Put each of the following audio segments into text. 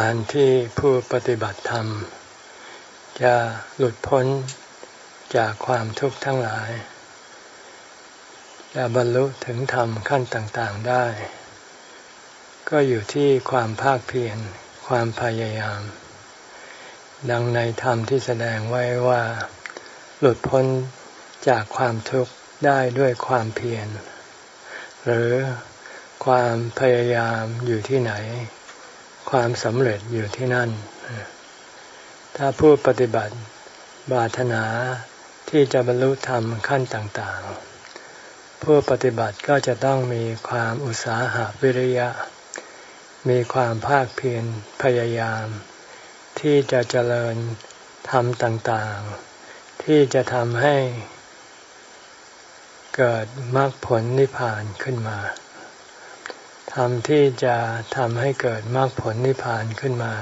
การที่ผู้ปฏิบัติธรรม จะหลุดพ้นจากความทุกข์ทั้งหลาย จะบรรลุถึงธรรมขั้นต่างๆได้ ก็อยู่ที่ความภาคเพียรความพยายาม ดังในธรรมที่แสดงไว้ว่า หลุดพ้นจากความทุกข์ได้ด้วยความเพียร หรือความพยายามอยู่ที่ไหน ความสำเร็จอยู่ที่นั่น ถ้าผู้ปฏิบัติบาถนาที่จะบรรลุธรรมขั้นต่างๆ ผู้ปฏิบัติก็จะต้องมีความอุตสาหะวิริยะ มีความภาคเพียรพยายาม ที่จะเจริญธรรมต่างๆ ที่จะทำให้เกิดมรรคผลนิพพานขึ้นมา ธรรมที่จะทำให้เกิดมรรคผลนิพพานขึ้นมา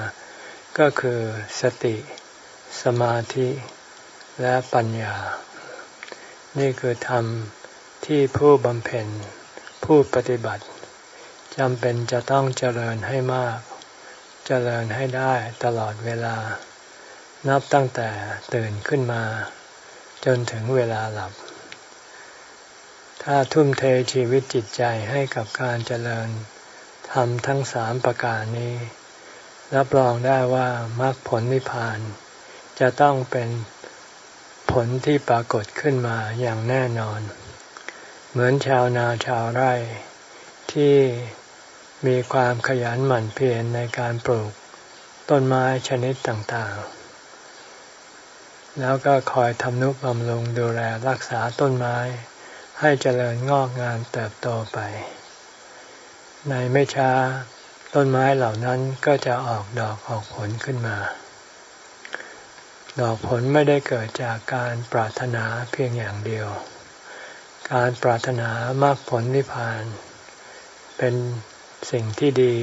ก็คือสติ สมาธิ และปัญญา นี่คือธรรมที่ผู้บำเพ็ญ ผู้ปฏิบัติจำเป็นจะต้องเจริญให้มาก เจริญให้ได้ตลอดเวลา นับตั้งแต่ตื่นขึ้นมา จนถึงเวลาหลับ ถ้าทุ่มเทชีวิตจิตใจให้กับการเจริญทำทั้งสามประการนี้ รับรองได้ว่ามรรคผลนิพพาน จะต้องเป็นผลที่ปรากฏขึ้นมาอย่างแน่นอน เหมือนชาวนาชาวไร่ ที่มีความขยันหมั่นเพียรในการปลูกต้นไม้ชนิดต่างๆ แล้วก็คอยทำนุบำรุงดูแลรักษาต้นไม้ ให้เจริญงอกงามเติบโตไป ในไม่ช้าต้นไม้เหล่านั้นก็จะออกดอกออกผลขึ้นมา ดอกผลไม่ได้เกิดจากการปรารถนาเพียงอย่างเดียว การปรารถนามากผลนิพพาน เป็นสิ่งที่ดี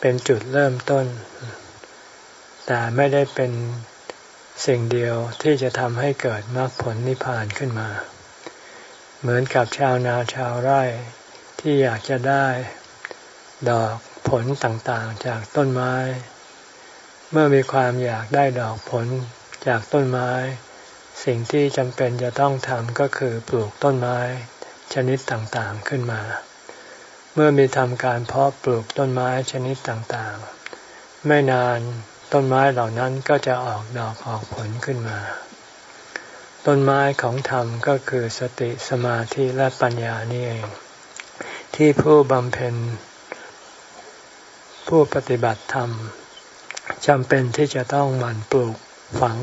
เป็นจุดเริ่มต้น แต่ไม่ได้เป็นสิ่งเดียวที่จะทำให้เกิดมรรคผลนิพพานขึ้นมา เหมือนกับชาวนาชาวไร่ที่อยากจะได้ดอกผลต่างๆจากต้นไม้ เมื่อมีความอยากได้ดอกผลจากต้นไม้ สิ่งที่จำเป็นจะต้องทำก็คือปลูกต้นไม้ชนิดต่างๆขึ้นมา เมื่อมีทำการเพาะปลูกต้นไม้ชนิดต่างๆ ไม่นานต้นไม้เหล่านั้นก็จะออกดอกออกผลขึ้นมา ต้นไม้ของธรรมก็คือสติสมาธิและปัญญานี่เอง ที่ผู้บำเพ็ญ ผู้ปฏิบัติธรรมจำเป็นที่จะต้องหมั่นปลูกฝัง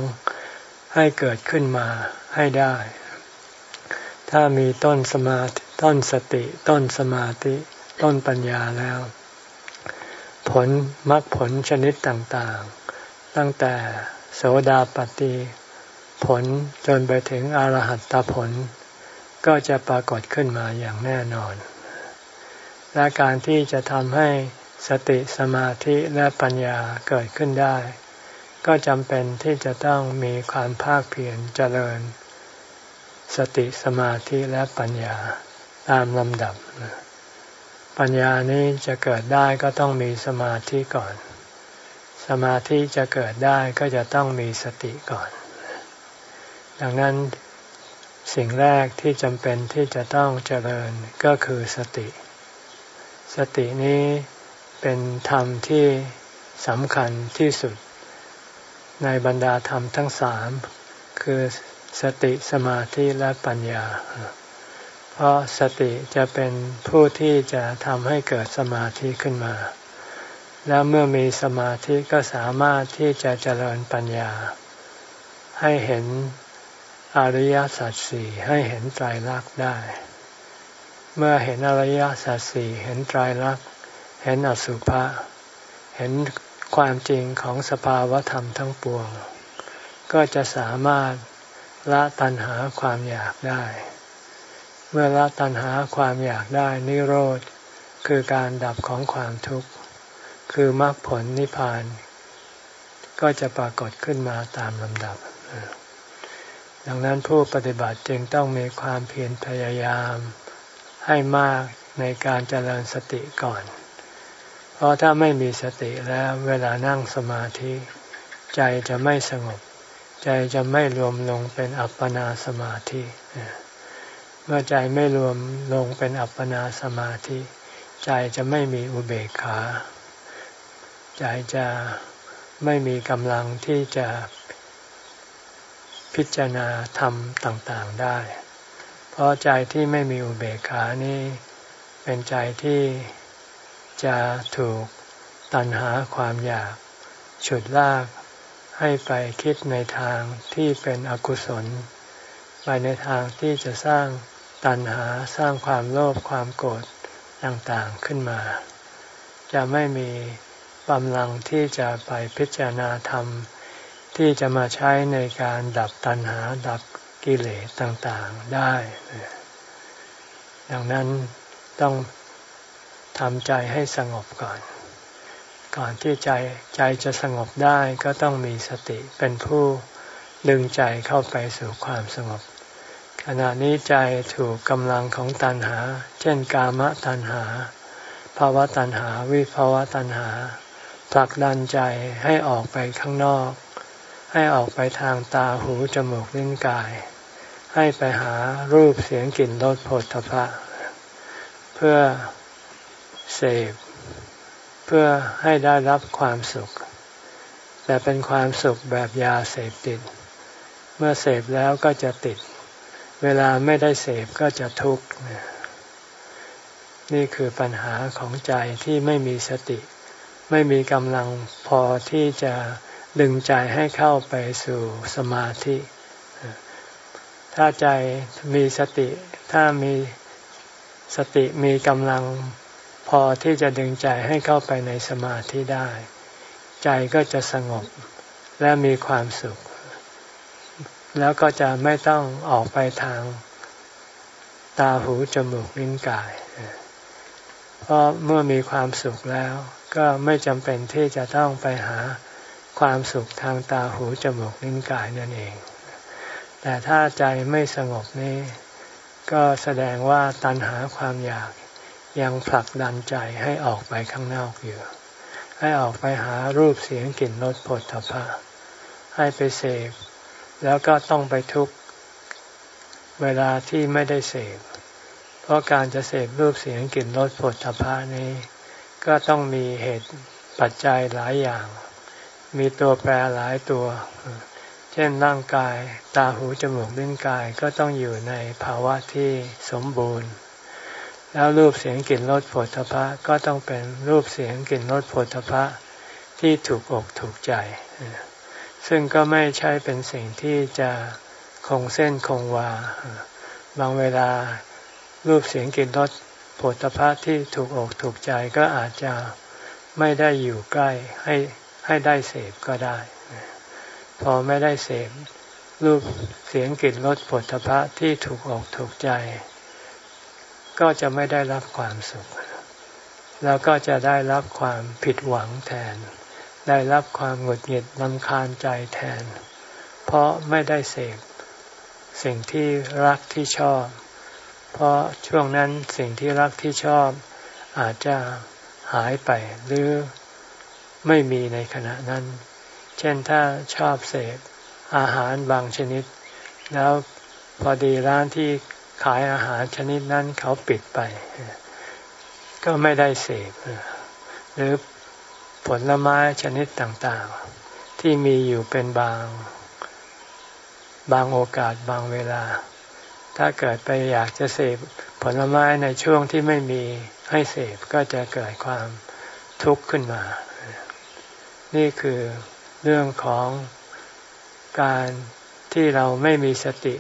ให้เกิดขึ้นมาให้ได้ ถ้ามีต้นสมาธิต้นสติ ต้นสมาธิ ต้นปัญญาแล้ว ผลมรรคผลชนิดต่างๆ ตั้งแต่โสดาปฏิ ผลจนไปถึงอรหัตตผล ก็จะปรากฏขึ้นมาอย่างแน่นอน และการที่จะทำให้สติสมาธิและปัญญาเกิดขึ้นได้ ก็จำเป็นที่จะต้องมีความภาคเพียรเจริญ สติสมาธิและปัญญาตามลำดับ ปัญญานี้จะเกิดได้ก็ต้องมีสมาธิก่อน สมาธิจะเกิดได้ก็จะต้องมีสติก่อน ดังนั้นสิ่งแรกที่จำเป็นที่จะต้องเจริญก็คือสติ สตินี้เป็นธรรมที่สำคัญที่สุด ในบรรดาธรรมทั้งสามคือสติสมาธิและปัญญา เพราะสติจะเป็นผู้ที่จะทำให้เกิดสมาธิขึ้นมา แล้วเมื่อมีสมาธิก็สามารถที่จะเจริญปัญญา ให้เห็น อริยสัจสี่ให้เห็นไตรลักษณ์ได้ เมื่อเห็นอริยสัจสี่เห็นไตรลักษณ์เห็นอสุภะเห็นความจริงของสภาวธรรมทั้งปวง ก็จะสามารถละตัณหาความอยากได้ เมื่อละตัณหาความอยากได้นิโรธ คือการดับของความทุกข์ คือมรรคผลนิพพาน ก็จะปรากฏขึ้นมาตามลำดับ ดังนั้นผู้ปฏิบัติจึงต้องมีความเพียรพยายามให้มากในการเจริญสติก่อน เพราะถ้าไม่มีสติแล้วเวลานั่งสมาธิ ใจจะไม่สงบ ใจจะไม่รวมลงเป็นอัปปนาสมาธิ เมื่อใจไม่รวมลงเป็นอัปปนาสมาธิ ใจจะไม่มีอุเบกขา ใจจะไม่มีกำลังที่จะ พิจารณาธรรมต่างๆได้ เพราะใจที่ไม่มีอุเบกขานี้เป็นใจที่จะถูกตัณหาความอยากฉุดลากให้ไปคิดในทางที่เป็นอกุศล ไปในทางที่จะสร้างตัณหาสร้างความโลภความโกรธต่างๆขึ้นมา จะไม่มีกำลังที่จะไปพิจารณาธรรม ที่จะมาใช้ในการดับตัณหาดับกิเลสต่างๆได้ ดังนั้นต้องทำใจให้สงบก่อน ก่อนที่ใจใจจะสงบได้ก็ต้องมีสติเป็นผู้ดึงใจเข้าไปสู่ความสงบ ขณะนี้ใจถูกกำลังของตัณหา เช่นกามตัณหาภาวะตัณหา วิภาวะตัณหาผลักดันใจให้ออกไปข้างนอก ให้ออกไปทางตาหูจมูกลิ้นกาย ให้ไปหารูปเสียงกลิ่นรสผลทพะเพื่อเสพเพื่อให้ได้รับความสุข แต่เป็นความสุขแบบยาเสพติด เมื่อเสพแล้วก็จะติด เวลาไม่ได้เสพก็จะทุกข์นี่คือปัญหาของใจที่ไม่มีสติ ไม่มีกำลังพอที่จะ ดึงใจให้เข้าไปสู่สมาธิ ถ้าใจมีสติ ถ้ามีสติมีกำลังพอที่จะดึงใจให้เข้าไปในสมาธิได้ ใจก็จะสงบและมีความสุข แล้วก็จะไม่ต้องออกไปทางตาหูจมูกลิ้นกาย เพราะเมื่อมีความสุขแล้ว ก็ไม่จำเป็นที่จะต้องไปหา ความสุขทางตาหูจมูกลิ้นกายนั่นเอง แต่ถ้าใจไม่สงบนี้ก็แสดงว่าตัณหาความอยากยังผลักดันใจให้ออกไปข้างนอกอยู่ ให้ออกไปหารูปเสียงกลิ่นรสผลถภะให้ไปเสพแล้วก็ต้องไปทุกเวลาที่ไม่ได้เสพเพราะการจะเสพรูปเสียงกลิ่นรสผลถภะนี้ ก็ต้องมีเหตุปัจจัยหลายอย่าง มีตัวแปรหลายตัว เช่นร่างกาย ตาหูจมูกลิ้นกายก็ต้องอยู่ในภาวะที่สมบูรณ์ แล้วรูปเสียงกลิ่นรสผลทพะก็ต้องเป็นรูปเสียงกลิ่นรสผลทพะที่ถูกอกถูกใจ ซึ่งก็ไม่ใช่เป็นสิ่งที่จะคงเส้นคงวา บางเวลารูปเสียงกลิ่นรสผลตภะที่ถูกอกถูกใจก็อาจจะไม่ได้อยู่ใกล้ให้ ให้ได้เสพก็ได้ พอไม่ได้เสพรูปเสียงกลิ่นรสผลตภะที่ถูกอกถูกใจ ก็จะไม่ได้รับความสุข แล้วก็จะได้รับความผิดหวังแทน ได้รับความหงุดหงิดลำคาญใจแทน เพราะไม่ได้เสพสิ่งที่รักที่ชอบ เพราะช่วงนั้นสิ่งที่รักที่ชอบ อาจจะหายไปหรือ ไม่มีในขณะนั้น เช่นถ้าชอบเสพอาหารบางชนิด แล้วพอดีร้านที่ขายอาหารชนิดนั้นเขาปิดไป ก็ไม่ได้เสพหรือผลไม้ชนิดต่างๆ ที่มีอยู่เป็นบาง บางโอกาสบางเวลา ถ้าเกิดไปอยากจะเสพผลไม้ในช่วงที่ไม่มีให้เสพก็จะเกิดความทุกข์ขึ้นมา นี่คือเรื่องของการที่เราไม่มีสติ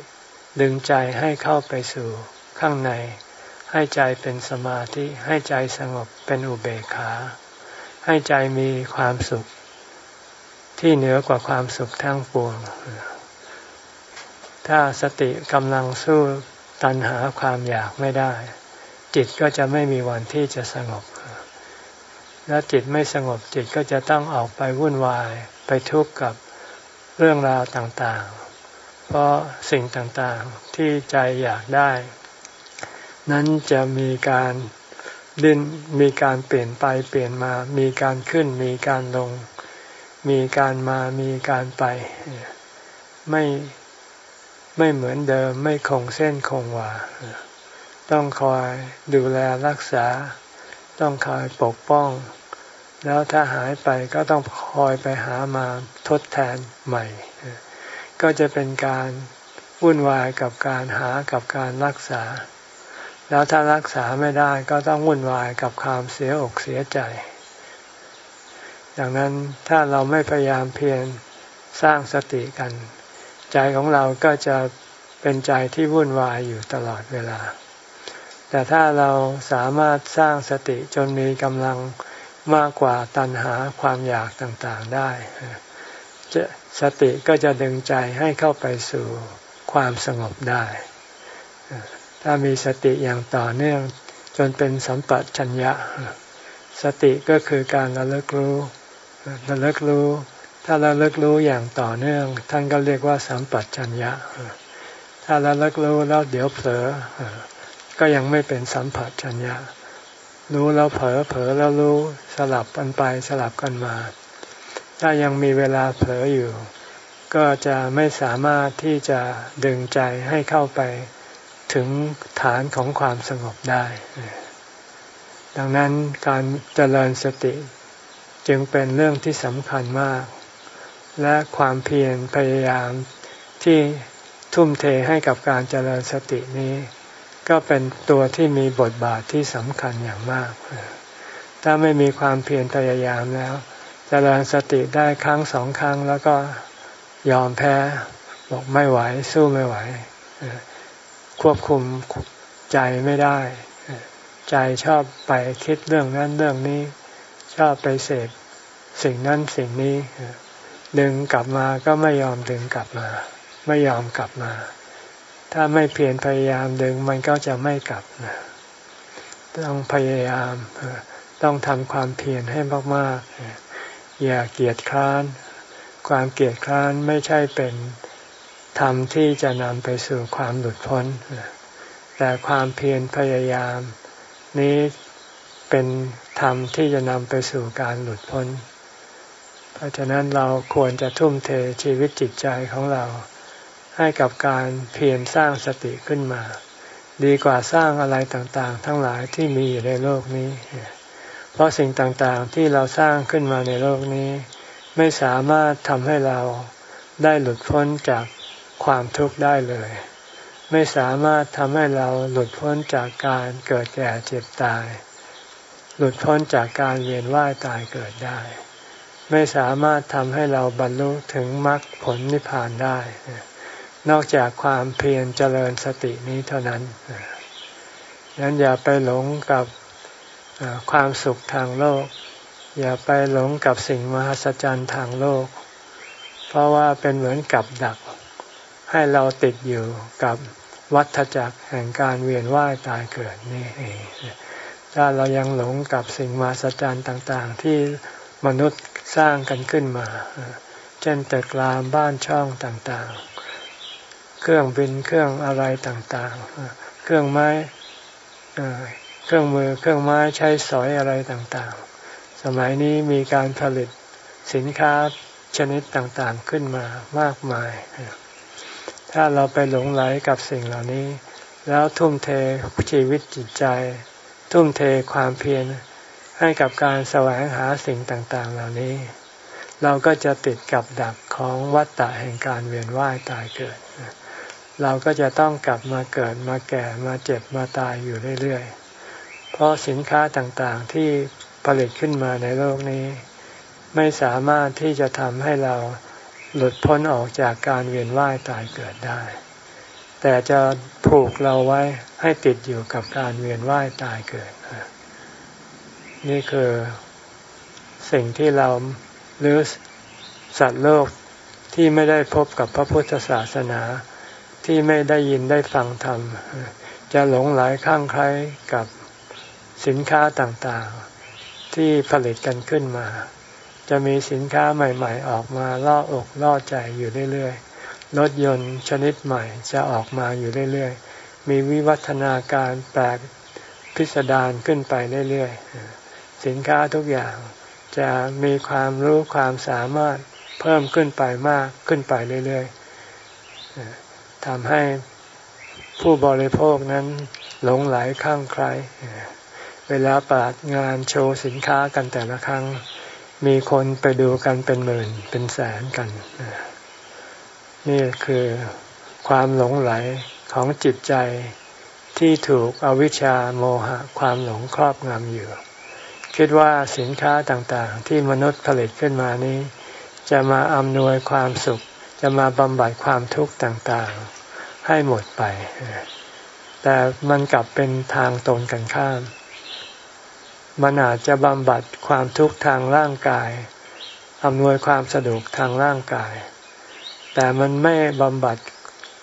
ดึงใจให้เข้าไปสู่ข้างใน ให้ใจเป็นสมาธิ ให้ใจสงบเป็นอุเบกขา ให้ใจมีความสุข ที่เหนือกว่าความสุขทั้งปวง ถ้าสติกำลังสู้ตันหาความอยากไม่ได้ จิตก็จะไม่มีวันที่จะสงบ แล้วจิตไม่สงบจิตก็จะต้องออกไปวุ่นวายไปทุกข์กับเรื่องราวต่างๆ เพราะสิ่งต่างๆที่ใจอยากได้ นั้นจะมีการดิ้นมีการเปลี่ยนไปเปลี่ยนมา มีการขึ้นมีการลง มีการมามีการไป ไม่ไม่เหมือนเดิมไม่คงเส้นคงวาต้องคอยดูแลรักษา ต้องคอยปกป้อง แล้วถ้าหายไปก็ต้องคอยไปหามาทดแทนใหม่ ก็จะเป็นการวุ่นวายกับการหากับการรักษา แล้วถ้ารักษาไม่ได้ก็ต้องวุ่นวายกับความเสียอกเสียใจ ดังนั้นถ้าเราไม่พยายามเพียรสร้างสติกัน ใจของเราก็จะเป็นใจที่วุ่นวายอยู่ตลอดเวลา แต่ถ้าเราสามารถสร้างสติจนมีกำลัง มากกว่าตัณหาความอยากต่างๆได้สติก็จะดึงใจให้เข้าไปสู่ความสงบได้ ถ้ามีสติอย่างต่อเนื่องจนเป็นสัมปชัญญะ สติก็คือการระลึกรู้ระลึกรู้ ถ้าระลึกรู้อย่างต่อเนื่อง ท่านก็เรียกว่าสัมปชัญญะ ถ้าระลึกรู้แล้วเดี๋ยวเผลอก็ยังไม่เป็นสัมปชัญญะ รู้แล้วเผลอเผลอแล้วรู้สลับกันไปสลับกันมา ถ้ายังมีเวลาเผลออยู่ ก็จะไม่สามารถที่จะดึงใจให้เข้าไปถึงฐานของความสงบได้ ดังนั้นการเจริญสติจึงเป็นเรื่องที่สำคัญมาก และความเพียรพยายามที่ทุ่มเทให้กับการเจริญสตินี้ ก็เป็นตัวที่มีบทบาทที่สำคัญอย่างมาก ถ้าไม่มีความเพียรพยายามแล้วจเจริญสติได้ครั้งสองครั้ง แล้วก็ยอมแพ้บอกไม่ไหวสู้ไม่ไหว ควบคุมใจไม่ได้ ใจชอบไปคิดเรื่องนั้นเรื่องนี้ ชอบไปเสพสิ่งนั้นสิ่งนี้ ดึงกลับมาก็ไม่ยอมดึงกลับมา ไม่ยอมกลับมา ถ้าไม่เพียรพยายามดึงมันก็จะไม่กลับนะต้องพยายามต้องทำความเพียรให้มากๆอย่าเกียจคร้าน ความเกลียดคร้านไม่ใช่เป็นธรรมที่จะนำไปสู่ความหลุดพ้น แต่ความเพียรพยายาม นี้เป็นธรรมที่จะนำไปสู่การหลุดพ้น เพราะฉะนั้นเราควรจะทุ่มเทชีวิตจิตใจของเรา ให้กับการเพียรสร้างสติขึ้นมา ดีกว่าสร้างอะไรต่างๆ ทั้งหลายที่มีอยู่ในโลกนี้ เพราะสิ่งต่างๆที่เราสร้างขึ้นมาในโลกนี้ ไม่สามารถทำให้เราได้หลุดพ้นจากความทุกข์ได้เลย ไม่สามารถทำให้เราหลุดพ้นจากการเกิดแก่เจ็บตาย หลุดพ้นจากการเวียนว่ายตายเกิดได้ ไม่สามารถทำให้เราบรรลุถึงมรรคผลนิพพานได้ นอกจากความเพียรเจริญสตินี้เท่านั้นดังนั้นอย่าไปหลงกับความสุขทางโลก อย่าไปหลงกับสิ่งมหัศจรรย์ทางโลก เพราะว่าเป็นเหมือนกับดัก ให้เราติดอยู่กับวัฏจักรแห่งการเวียนว่ายตายเกิดนี่เองถ้าเรายังหลงกับสิ่งมหัศจรรย์ต่างๆ ที่มนุษย์สร้างกันขึ้นมา เช่นตึกรามบ้านช่องต่างๆ เครื่องบินเครื่องอะไรต่างๆ เครื่องไม้เครื่องมือเครื่องไม้ใช้สอยอะไรต่างๆ สมัยนี้มีการผลิตสินค้าชนิดต่างๆขึ้นมามากมาย ถ้าเราไปหลงไหลกับสิ่งเหล่านี้ แล้วทุ่มเทชีวิตจิตใจ ทุ่มเทความเพียรให้กับการแสวงหาสิ่งต่างๆ เหล่านี้ เราก็จะติดกับดักของวัฏฏะแห่งการเวียนว่ายตายเกิด เราก็จะต้องกลับมาเกิดมาแก่มาเจ็บมาตายอยู่เรื่อยๆ เพราะสินค้าต่างๆที่ผลิตขึ้นมาในโลกนี้ ไม่สามารถที่จะทำให้เราหลุดพ้นออกจากการเวียนว่ายตายเกิดได้ แต่จะผูกเราไว้ให้ติดอยู่กับการเวียนว่ายตายเกิด นี่คือสิ่งที่เราหรือสัตว์โลกที่ไม่ได้พบกับพระพุทธศาสนา ที่ไม่ได้ยินได้ฟังธรรม จะหลงไหลข้างใครกับสินค้าต่างๆ ที่ผลิตกันขึ้นมา จะมีสินค้าใหม่ๆ ออกมาล่ออกล่อใจอยู่เรื่อยๆรถยนต์ชนิดใหม่จะออกมาอยู่เรื่อยๆ มีวิวัฒนาการแปลกพิสดารขึ้นไปเรื่อยๆ สินค้าทุกอย่างจะมีความรู้ความสามารถเพิ่มขึ้นไปมากขึ้นไปเรื่อยๆ ทำให้ผู้บริโภคนั้นหลงไหลข้างใคร เวลาปาดงานโชว์สินค้ากันแต่ละครั้ง มีคนไปดูกันเป็นหมื่นเป็นแสนกัน นี่คือความหลงไหลของจิตใจที่ถูกอวิชชาโมหะความหลงครอบงำอยู่ คิดว่าสินค้าต่างๆ ที่มนุษย์ผลิตขึ้นมานี้ จะมาอำนวยความสุข จะมาบำบัดความทุกข์ต่างๆ ให้หมดไป แต่มันกลับเป็นทางตรงกันข้าม มันอาจจะบำบัดความทุกข์ทางร่างกาย อำนวยความสะดวกทางร่างกาย แต่มันไม่บำบัด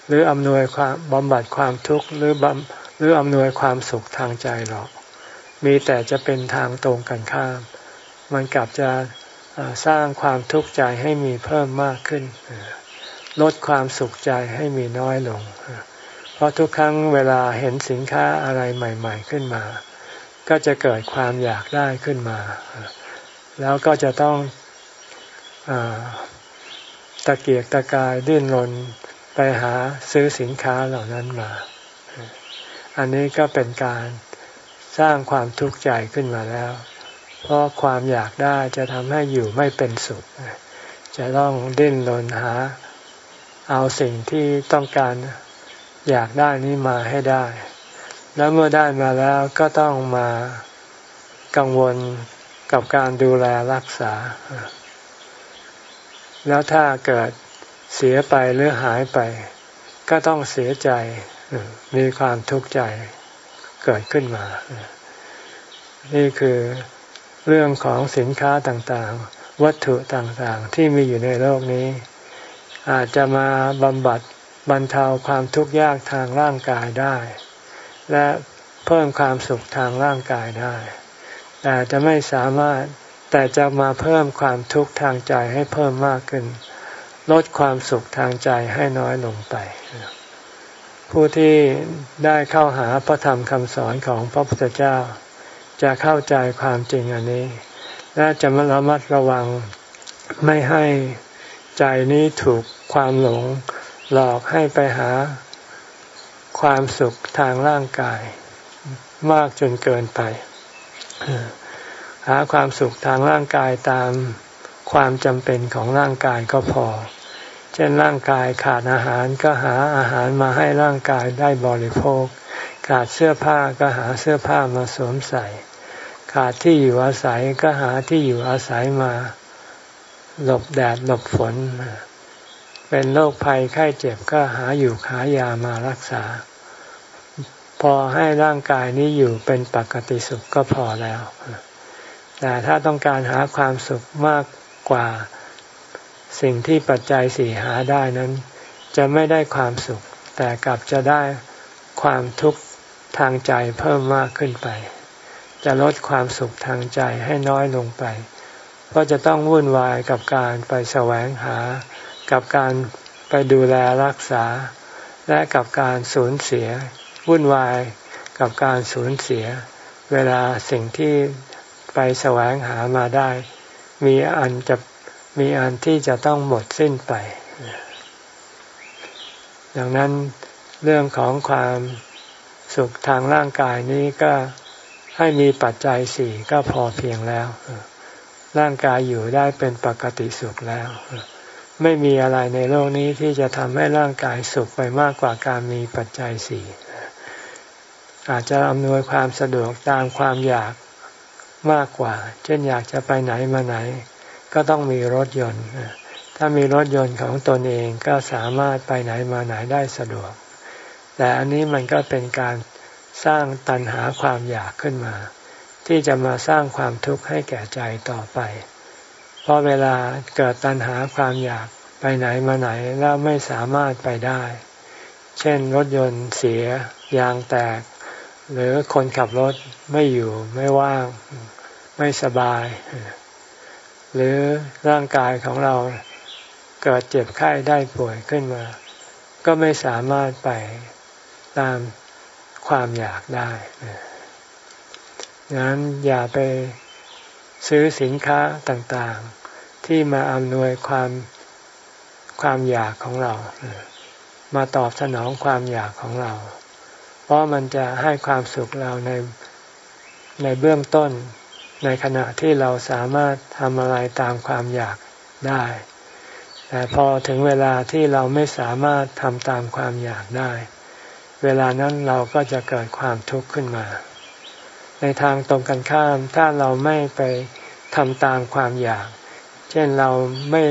หรืออำนวยความบำบัดความทุกข์หรือบำหรืออำนวยความสุขทางใจหรอก มีแต่จะเป็นทางตรงกันข้าม มันกลับจะสร้างความทุกข์ใจให้มีเพิ่มมากขึ้น ลดความสุขใจให้มีน้อยลง เพราะทุกครั้งเวลาเห็นสินค้าอะไรใหม่ ๆขึ้นมา ก็จะเกิดความอยากได้ขึ้นมา แล้วก็จะต้องอตะเกียกตะกายดิ้นรนไปหาซื้อสินค้าเหล่านั้นมา อันนี้ก็เป็นการสร้างความทุกข์ใจขึ้นมาแล้ว เพราะความอยากได้จะทำให้อยู่ไม่เป็นสุข จะต้องดิ้นรนหา เอาสิ่งที่ต้องการอยากได้นี้มาให้ได้ แล้วเมื่อได้มาแล้วก็ต้องมากังวลกับการดูแลรักษา แล้วถ้าเกิดเสียไปหรือหายไป ก็ต้องเสียใจ มีความทุกข์ใจเกิดขึ้นมา นี่คือเรื่องของสินค้าต่างๆ วัตถุต่างๆ ที่มีอยู่ในโลกนี้ อาจจะมาบำบัดบรรเทาความทุกข์ยากทางร่างกายได้ และเพิ่มความสุขทางร่างกายได้ แต่จะไม่สามารถแต่จะมาเพิ่มความทุกข์ทางใจให้เพิ่มมากขึ้น ลดความสุขทางใจให้น้อยลงไป ผู้ที่ได้เข้าหาพระธรรมคำสอนของพระพุทธเจ้า จะเข้าใจความจริงอันนี้ และจะระมัดระวังไม่ให้ ใจนี้ถูกความหลงหลอกให้ไปหาความสุขทางร่างกาย มากจนเกินไป หาความสุขทางร่างกายตามความจำเป็นของร่างกายก็พอ เช่นร่างกายขาดอาหารก็หาอาหารมาให้ร่างกายได้บริโภค ขาดเสื้อผ้าก็หาเสื้อผ้ามาสวมใส่ ขาดที่อยู่อาศัยก็หาที่อยู่อาศัยมา หลบแดดหลบฝน เป็นโรคภัยไข้เจ็บก็หาอยู่หายามารักษา พอให้ร่างกายนี้อยู่เป็นปกติสุขก็พอแล้ว แต่ถ้าต้องการหาความสุขมากกว่าสิ่งที่ปัจจัยสี่หาได้นั้น จะไม่ได้ความสุข แต่กลับจะได้ความทุกข์ทางใจเพิ่มมากขึ้นไป จะลดความสุขทางใจให้น้อยลงไป เพราะจะต้องวุ่นวายกับการไปแสวงหา กับการไปดูแลรักษา และกับการสูญเสีย วุ่นวายกับการสูญเสีย เวลาสิ่งที่ไปแสวงหามาได้ มีอันจะมีอันที่จะต้องหมดสิ้นไป ดังนั้นเรื่องของความสุขทางร่างกายนี้ก็ให้มีปัจจัยสี่ก็พอเพียงแล้ว ร่างกายอยู่ได้เป็นปกติสุขแล้ว ไม่มีอะไรในโลกนี้ที่จะทำให้ร่างกายสุขไปมากกว่าการมีปัจจัยสี่อาจจะอำนวยความสะดวกตามความอยากมากกว่า เช่นอยากจะไปไหนมาไหน ก็ต้องมีรถยนต์ ถ้ามีรถยนต์ของตนเองก็สามารถไปไหนมาไหนได้สะดวก แต่อันนี้มันก็เป็นการสร้างตันหาความอยากขึ้นมา ที่จะมาสร้างความทุกข์ให้แก่ใจต่อไป เพราะเวลาเกิดตันหาความอยากไปไหนมาไหนแล้วไม่สามารถไปได้ เช่นรถยนต์เสีย ยางแตก หรือคนขับรถไม่อยู่ไม่ว่าง ไม่สบาย หรือร่างกายของเราเกิดเจ็บไข้ได้ป่วยขึ้นมา ก็ไม่สามารถไปตามความอยากได้ งั้นอย่าไปซื้อสินค้าต่างๆ ที่มาอำนวยความความอยากของเรา มาตอบสนองความอยากของเรา เพราะมันจะให้ความสุขเราในในเบื้องต้น ในขณะที่เราสามารถทำอะไรตามความอยากได้ แต่พอถึงเวลาที่เราไม่สามารถทำตามความอยากได้ เวลานั้นเราก็จะเกิดความทุกข์ขึ้นมา ในทางตรงกันข้าม ถ้าเราไม่ไปทำตามความอยาก เช่นเราไม่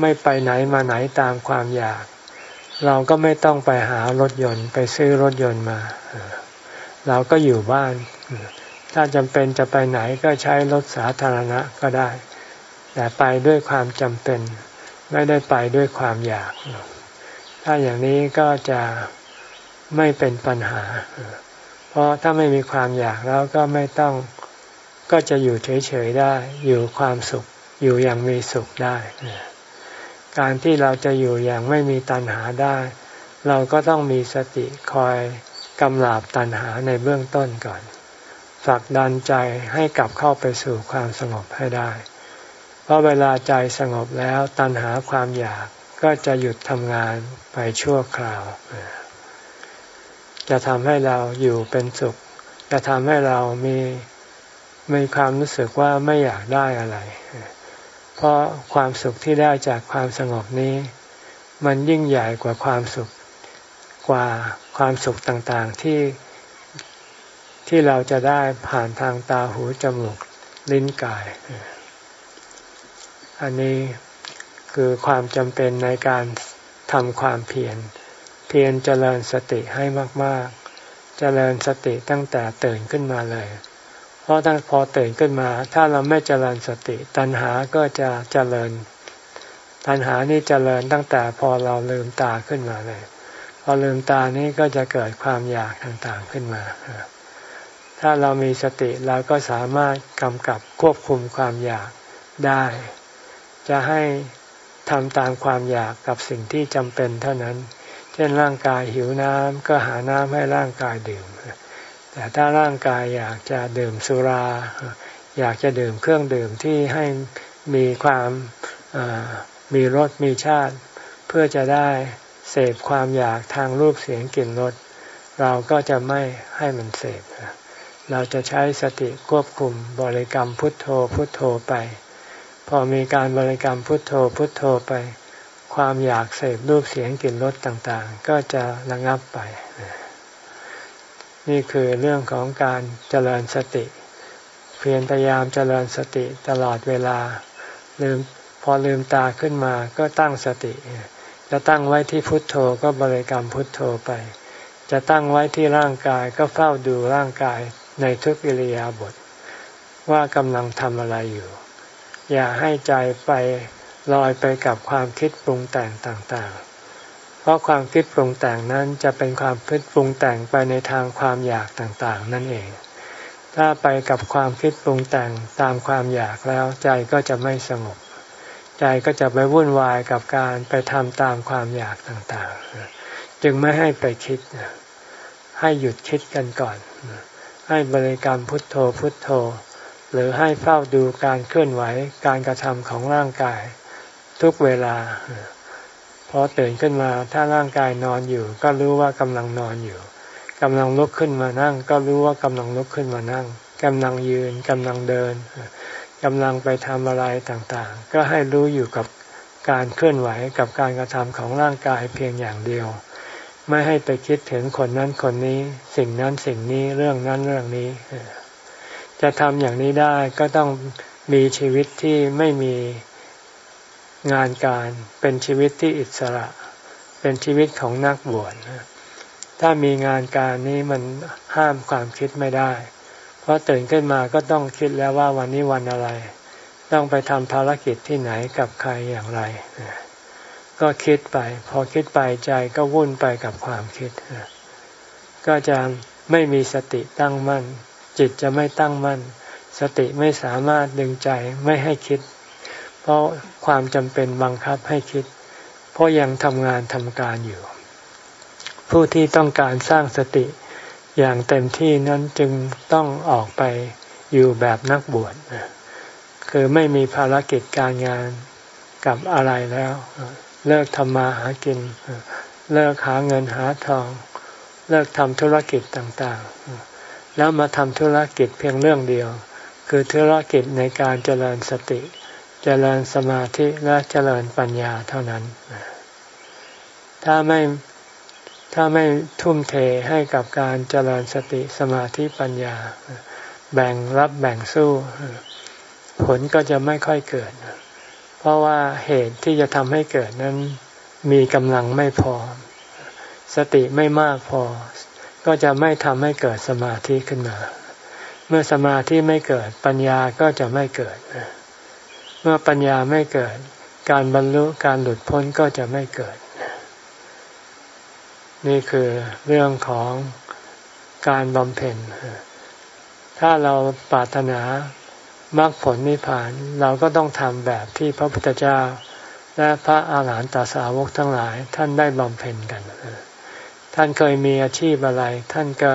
ไม่ไปไหนมาไหนตามความอยาก เราก็ไม่ต้องไปหารถยนต์ ไปซื้อรถยนต์มา เราก็อยู่บ้าน ถ้าจำเป็นจะไปไหนก็ใช้รถสาธารณะก็ได้ แต่ไปด้วยความจำเป็น ไม่ได้ไปด้วยความอยาก ถ้าอย่างนี้ก็จะไม่เป็นปัญหา เพราะถ้าไม่มีความอยากแล้วก็ไม่ต้องก็จะอยู่เฉยๆได้ อยู่ความสุข อยู่อย่างมีสุขได้ การที่เราจะอยู่อย่างไม่มีตัณหาได้ เราก็ต้องมีสติคอยกำราบตัณหาในเบื้องต้นก่อนฝากดันใจให้กลับเข้าไปสู่ความสงบให้ได้ เพราะเวลาใจสงบแล้วตัณหาความอยากก็จะหยุดทำงานไปชั่วคราว จะทำให้เราอยู่เป็นสุข จะทำให้เรามีมีความรู้สึกว่าไม่อยากได้อะไร เพราะความสุขที่ได้จากความสงบนี้ มันยิ่งใหญ่กว่าความสุขกว่าความสุขต่างๆที่ที่เราจะได้ผ่านทางตาหูจมูกลิ้นกาย อันนี้คือความจำเป็นในการทำความเพียร เพียรเจริญสติให้มาก ๆ เจริญสติตั้งแต่ตื่นขึ้นมาเลย เพราะถ้าพอตื่นขึ้นมา ถ้าเราไม่เจริญสติ ตัณหาก็จะเจริญ ตัณหานี่เจริญตั้งแต่พอเราลืมตาขึ้นมาเลย พอลืมตานี้ก็จะเกิดความอยากต่างๆขึ้นมา ถ้าเรามีสติเราก็สามารถกำกับควบคุมความอยากได้ จะให้ทำตามความอยากกับสิ่งที่จำเป็นเท่านั้น เช่นร่างกายหิวน้ำก็หาน้ำให้ร่างกายดื่ม แต่ถ้าร่างกายอยากจะดื่มสุรา อยากจะดื่มเครื่องดื่มที่ให้มีความมีรสมีชาติ เพื่อจะได้เสพความอยากทางรูปเสียงกลิ่นรสเราก็จะไม่ให้มันเสพเราจะใช้สติควบคุมบริกรรมพุทโธพุทโธไป พอมีการบริกรรมพุทโธพุทโธไป ความอยากเสพรูปเสียงกลิ่นรสต่างๆ ก็จะระงับไป นี่คือเรื่องของการเจริญสติ เพียรพยายามเจริญสติตลอดเวลาลืมพอลืมตาขึ้นมาก็ตั้งสติ จะตั้งไว้ที่พุทโธก็บริกรรมพุทโธไป จะตั้งไว้ที่ร่างกายก็เฝ้าดูร่างกายในทุกอิริยาบถว่ากำลังทำอะไรอยู่ อย่าให้ใจไป ลอยไปกับความคิดปรุงแต่งต่างๆ เพราะความคิดปรุงแต่งนั้นจะเป็นความคิดปรุงแต่งไปในทางความอยากต่างๆ นั่นเอง ถ้าไปกับความคิดปรุงแต่งตามความอยากแล้วใจก็จะไม่สงบ ใจก็จะไปวุ่นวายกับการไปทำตามความอยากต่างๆ จึงไม่ให้ไปคิด ให้หยุดคิดกันก่อน ให้บริกรรมพุทโธพุทโธหรือให้เฝ้าดูการเคลื่อนไหวการกระทำของร่างกาย ทุกเวลา พอตื่นขึ้นมาถ้าร่างกายนอนอยู่ ก็รู้ว่ากำลังนอนอยู่กำลังลุกขึ้นมานั่ง ก็รู้ว่ากำลังลุกขึ้นมานั่งกำลังยืนกำลังเดินกำลังไปทำอะไรต่างๆ ก็ให้รู้อยู่กับการเคลื่อนไหวกับการกระทำของร่างกายเพียงอย่างเดียว ไม่ให้ไปคิดถึงคนนั้นคนนี้ สิ่งนั้นสิ่งนี้เรื่องนั้นเรื่องนี้ จะทำอย่างนี้ได้ก็ต้องมีชีวิตที่ไม่มี งานการเป็นชีวิตที่อิสระ เป็นชีวิตของนักบวชถ้ามีงานการนี้มันห้ามความคิดไม่ได้ เพราะตื่นขึ้นมาก็ต้องคิดแล้วว่าวันนี้วันอะไร ต้องไปทำภารกิจที่ไหนกับใครอย่างไร ก็คิดไป พอคิดไปใจก็วุ่นไปกับความคิด ก็จะไม่มีสติตั้งมั่น จิตจะไม่ตั้งมั่น สติไม่สามารถดึงใจไม่ให้คิด เพราะความจำเป็นบังคับให้คิด เพราะยังทำงานทำการอยู่ ผู้ที่ต้องการสร้างสติอย่างเต็มที่นั้นจึงต้องออกไปอยู่แบบนักบวชคือไม่มีภารกิจการงานกับอะไรแล้ว เลิกทำมาหากิน เลิกหาเงินหาทอง เลิกทำธุรกิจต่างๆ แล้วมาทำธุรกิจเพียงเรื่องเดียว คือธุรกิจในการเจริญสติ เจริญสมาธิและเจริญปัญญาเท่านั้น ถ้าไม่ถ้าไม่ทุ่มเทให้กับการเจริญสติสมาธิปัญญา แบ่งรับแบ่งสู้ ผลก็จะไม่ค่อยเกิด เพราะว่าเหตุที่จะทำให้เกิดนั้นมีกำลังไม่พอ สติไม่มากพอ ก็จะไม่ทำให้เกิดสมาธิขึ้นมา เมื่อสมาธิไม่เกิดปัญญาก็จะไม่เกิด เมื่อปัญญาไม่เกิด การบรรลุการหลุดพ้นก็จะไม่เกิด นี่คือเรื่องของการบำเพ็ญ ถ้าเราปรารถนามรรคผลนิพพานเราก็ต้องทำแบบที่พระพุทธเจ้า และพระอาหารหันตสาวกทั้งหลายท่านได้บำเพ็ญกัน ท่านเคยมีอาชีพอะไร ท่านก็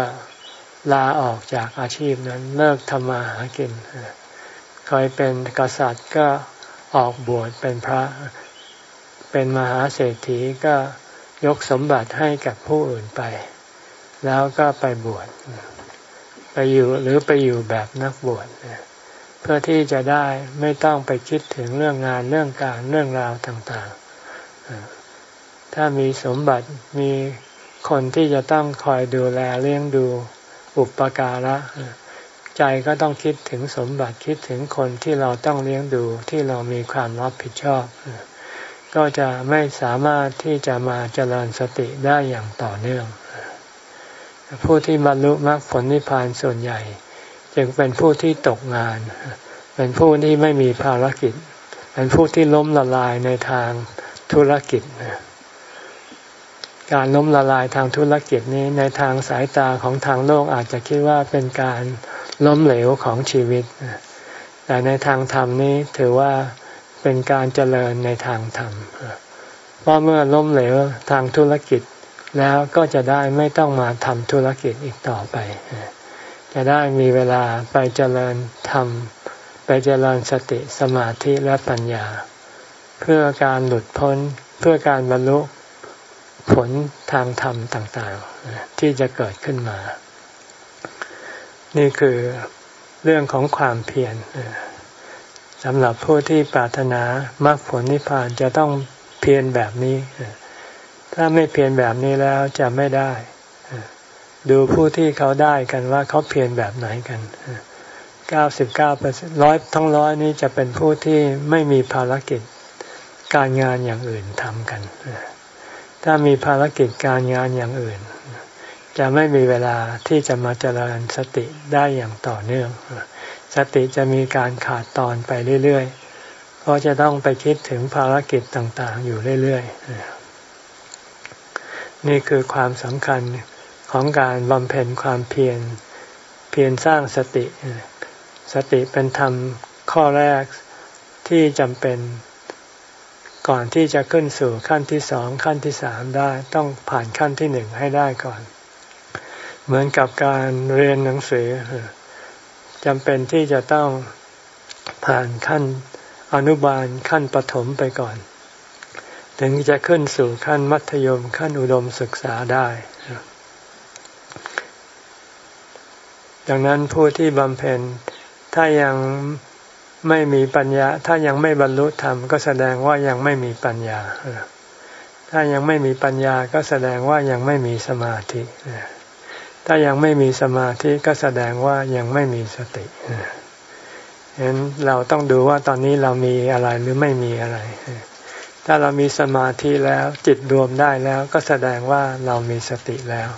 ลาออกจากอาชีพนั้นเลิกทำมาหากิน เคยเป็นกษัตริย์ก็ออกบวชเป็นพระ เป็นมหาเศรษฐีก็ยกสมบัติให้กับผู้อื่นไป แล้วก็ไปบวชไปอยู่หรือไปอยู่แบบนักบวชเพื่อที่จะได้ไม่ต้องไปคิดถึงเรื่องงานเรื่องการเรื่องราวต่างๆ ถ้ามีสมบัติมีคนที่จะต้องคอยดูแลเลี้ยงดูอุปการะ ใจก็ต้องคิดถึงสมบัติคิดถึงคนที่เราต้องเลี้ยงดูที่เรามีความรับผิดชอบ ก็จะไม่สามารถที่จะมาเจริญสติได้อย่างต่อเนื่อง ผู้ที่บรรลุมรรคผลนิพพานส่วนใหญ่ จึงเป็นผู้ที่ตกงาน เป็นผู้ที่ไม่มีภารกิจ เป็นผู้ที่ล้มละลายในทางธุรกิจการล้มละลายทางธุรกิจนี้ในทางสายตาของทางโลกอาจจะคิดว่าเป็นการ ล้มเหลวของชีวิต แต่ในทางธรรมนี้ถือว่าเป็นการเจริญในทางธรรม เพราะเมื่อล้มเหลวทางธุรกิจแล้วก็จะได้ไม่ต้องมาทำธุรกิจอีกต่อไป จะได้มีเวลาไปเจริญธรรม ไปเจริญสติสมาธิและปัญญา เพื่อการหลุดพ้นเพื่อการบรรลุผลทางธรรมต่างๆ ที่จะเกิดขึ้นมา นี่คือเรื่องของความเพียรสำหรับผู้ที่ปรารถนามรรคผลนิพพานจะต้องเพียรแบบนี้ ถ้าไม่เพียรแบบนี้แล้วจะไม่ได้ ดูผู้ที่เขาได้กันว่าเขาเพียรแบบไหนกันเก้าสิบเก้าเปอร์เซ็นร้อยทั้งร้อยนี้จะเป็นผู้ที่ไม่มีภารกิจการงานอย่างอื่นทำกัน ถ้ามีภารกิจการงานอย่างอื่น จะไม่มีเวลาที่จะมาเจริญสติได้อย่างต่อเนื่อง สติจะมีการขาดตอนไปเรื่อยๆ เพราะจะต้องไปคิดถึงภารกิจต่างๆ อยู่เรื่อยๆ นี่คือความสำคัญของการบำเพ็ญความเพียรเพียรสร้างสติ สติเป็นธรรมข้อแรกที่จำเป็นก่อนที่จะขึ้นสู่ขั้นที่สองขั้นที่สามได้ต้องผ่านขั้นที่หนึ่งให้ได้ก่อน เหมือนกับการเรียนหนังสือจำเป็นที่จะต้องผ่านขั้นอนุบาลขั้นปฐมไปก่อน ถึงจะขึ้นสู่ขั้นมัธยมขั้นอุดมศึกษาได้ดังนั้นผู้ที่บำเพ็ญถ้ายังไม่มีปัญญา ถ้ายังไม่บรรลุธรรมก็แสดงว่ายังไม่มีปัญญา ถ้ายังไม่มีปัญญาก็แสดงว่ายังไม่มีสมาธิ ถ้ายังไม่มีสมาธิก็แสดงว่ายังไม่มีสติเห็นเราต้องดูว่าตอนนี้เรามีอะไรหรือไม่มีอะไร ถ้าเรามีสมาธิแล้วจิตรวมได้แล้วก็แสดงว่าเรามีสติแล้ว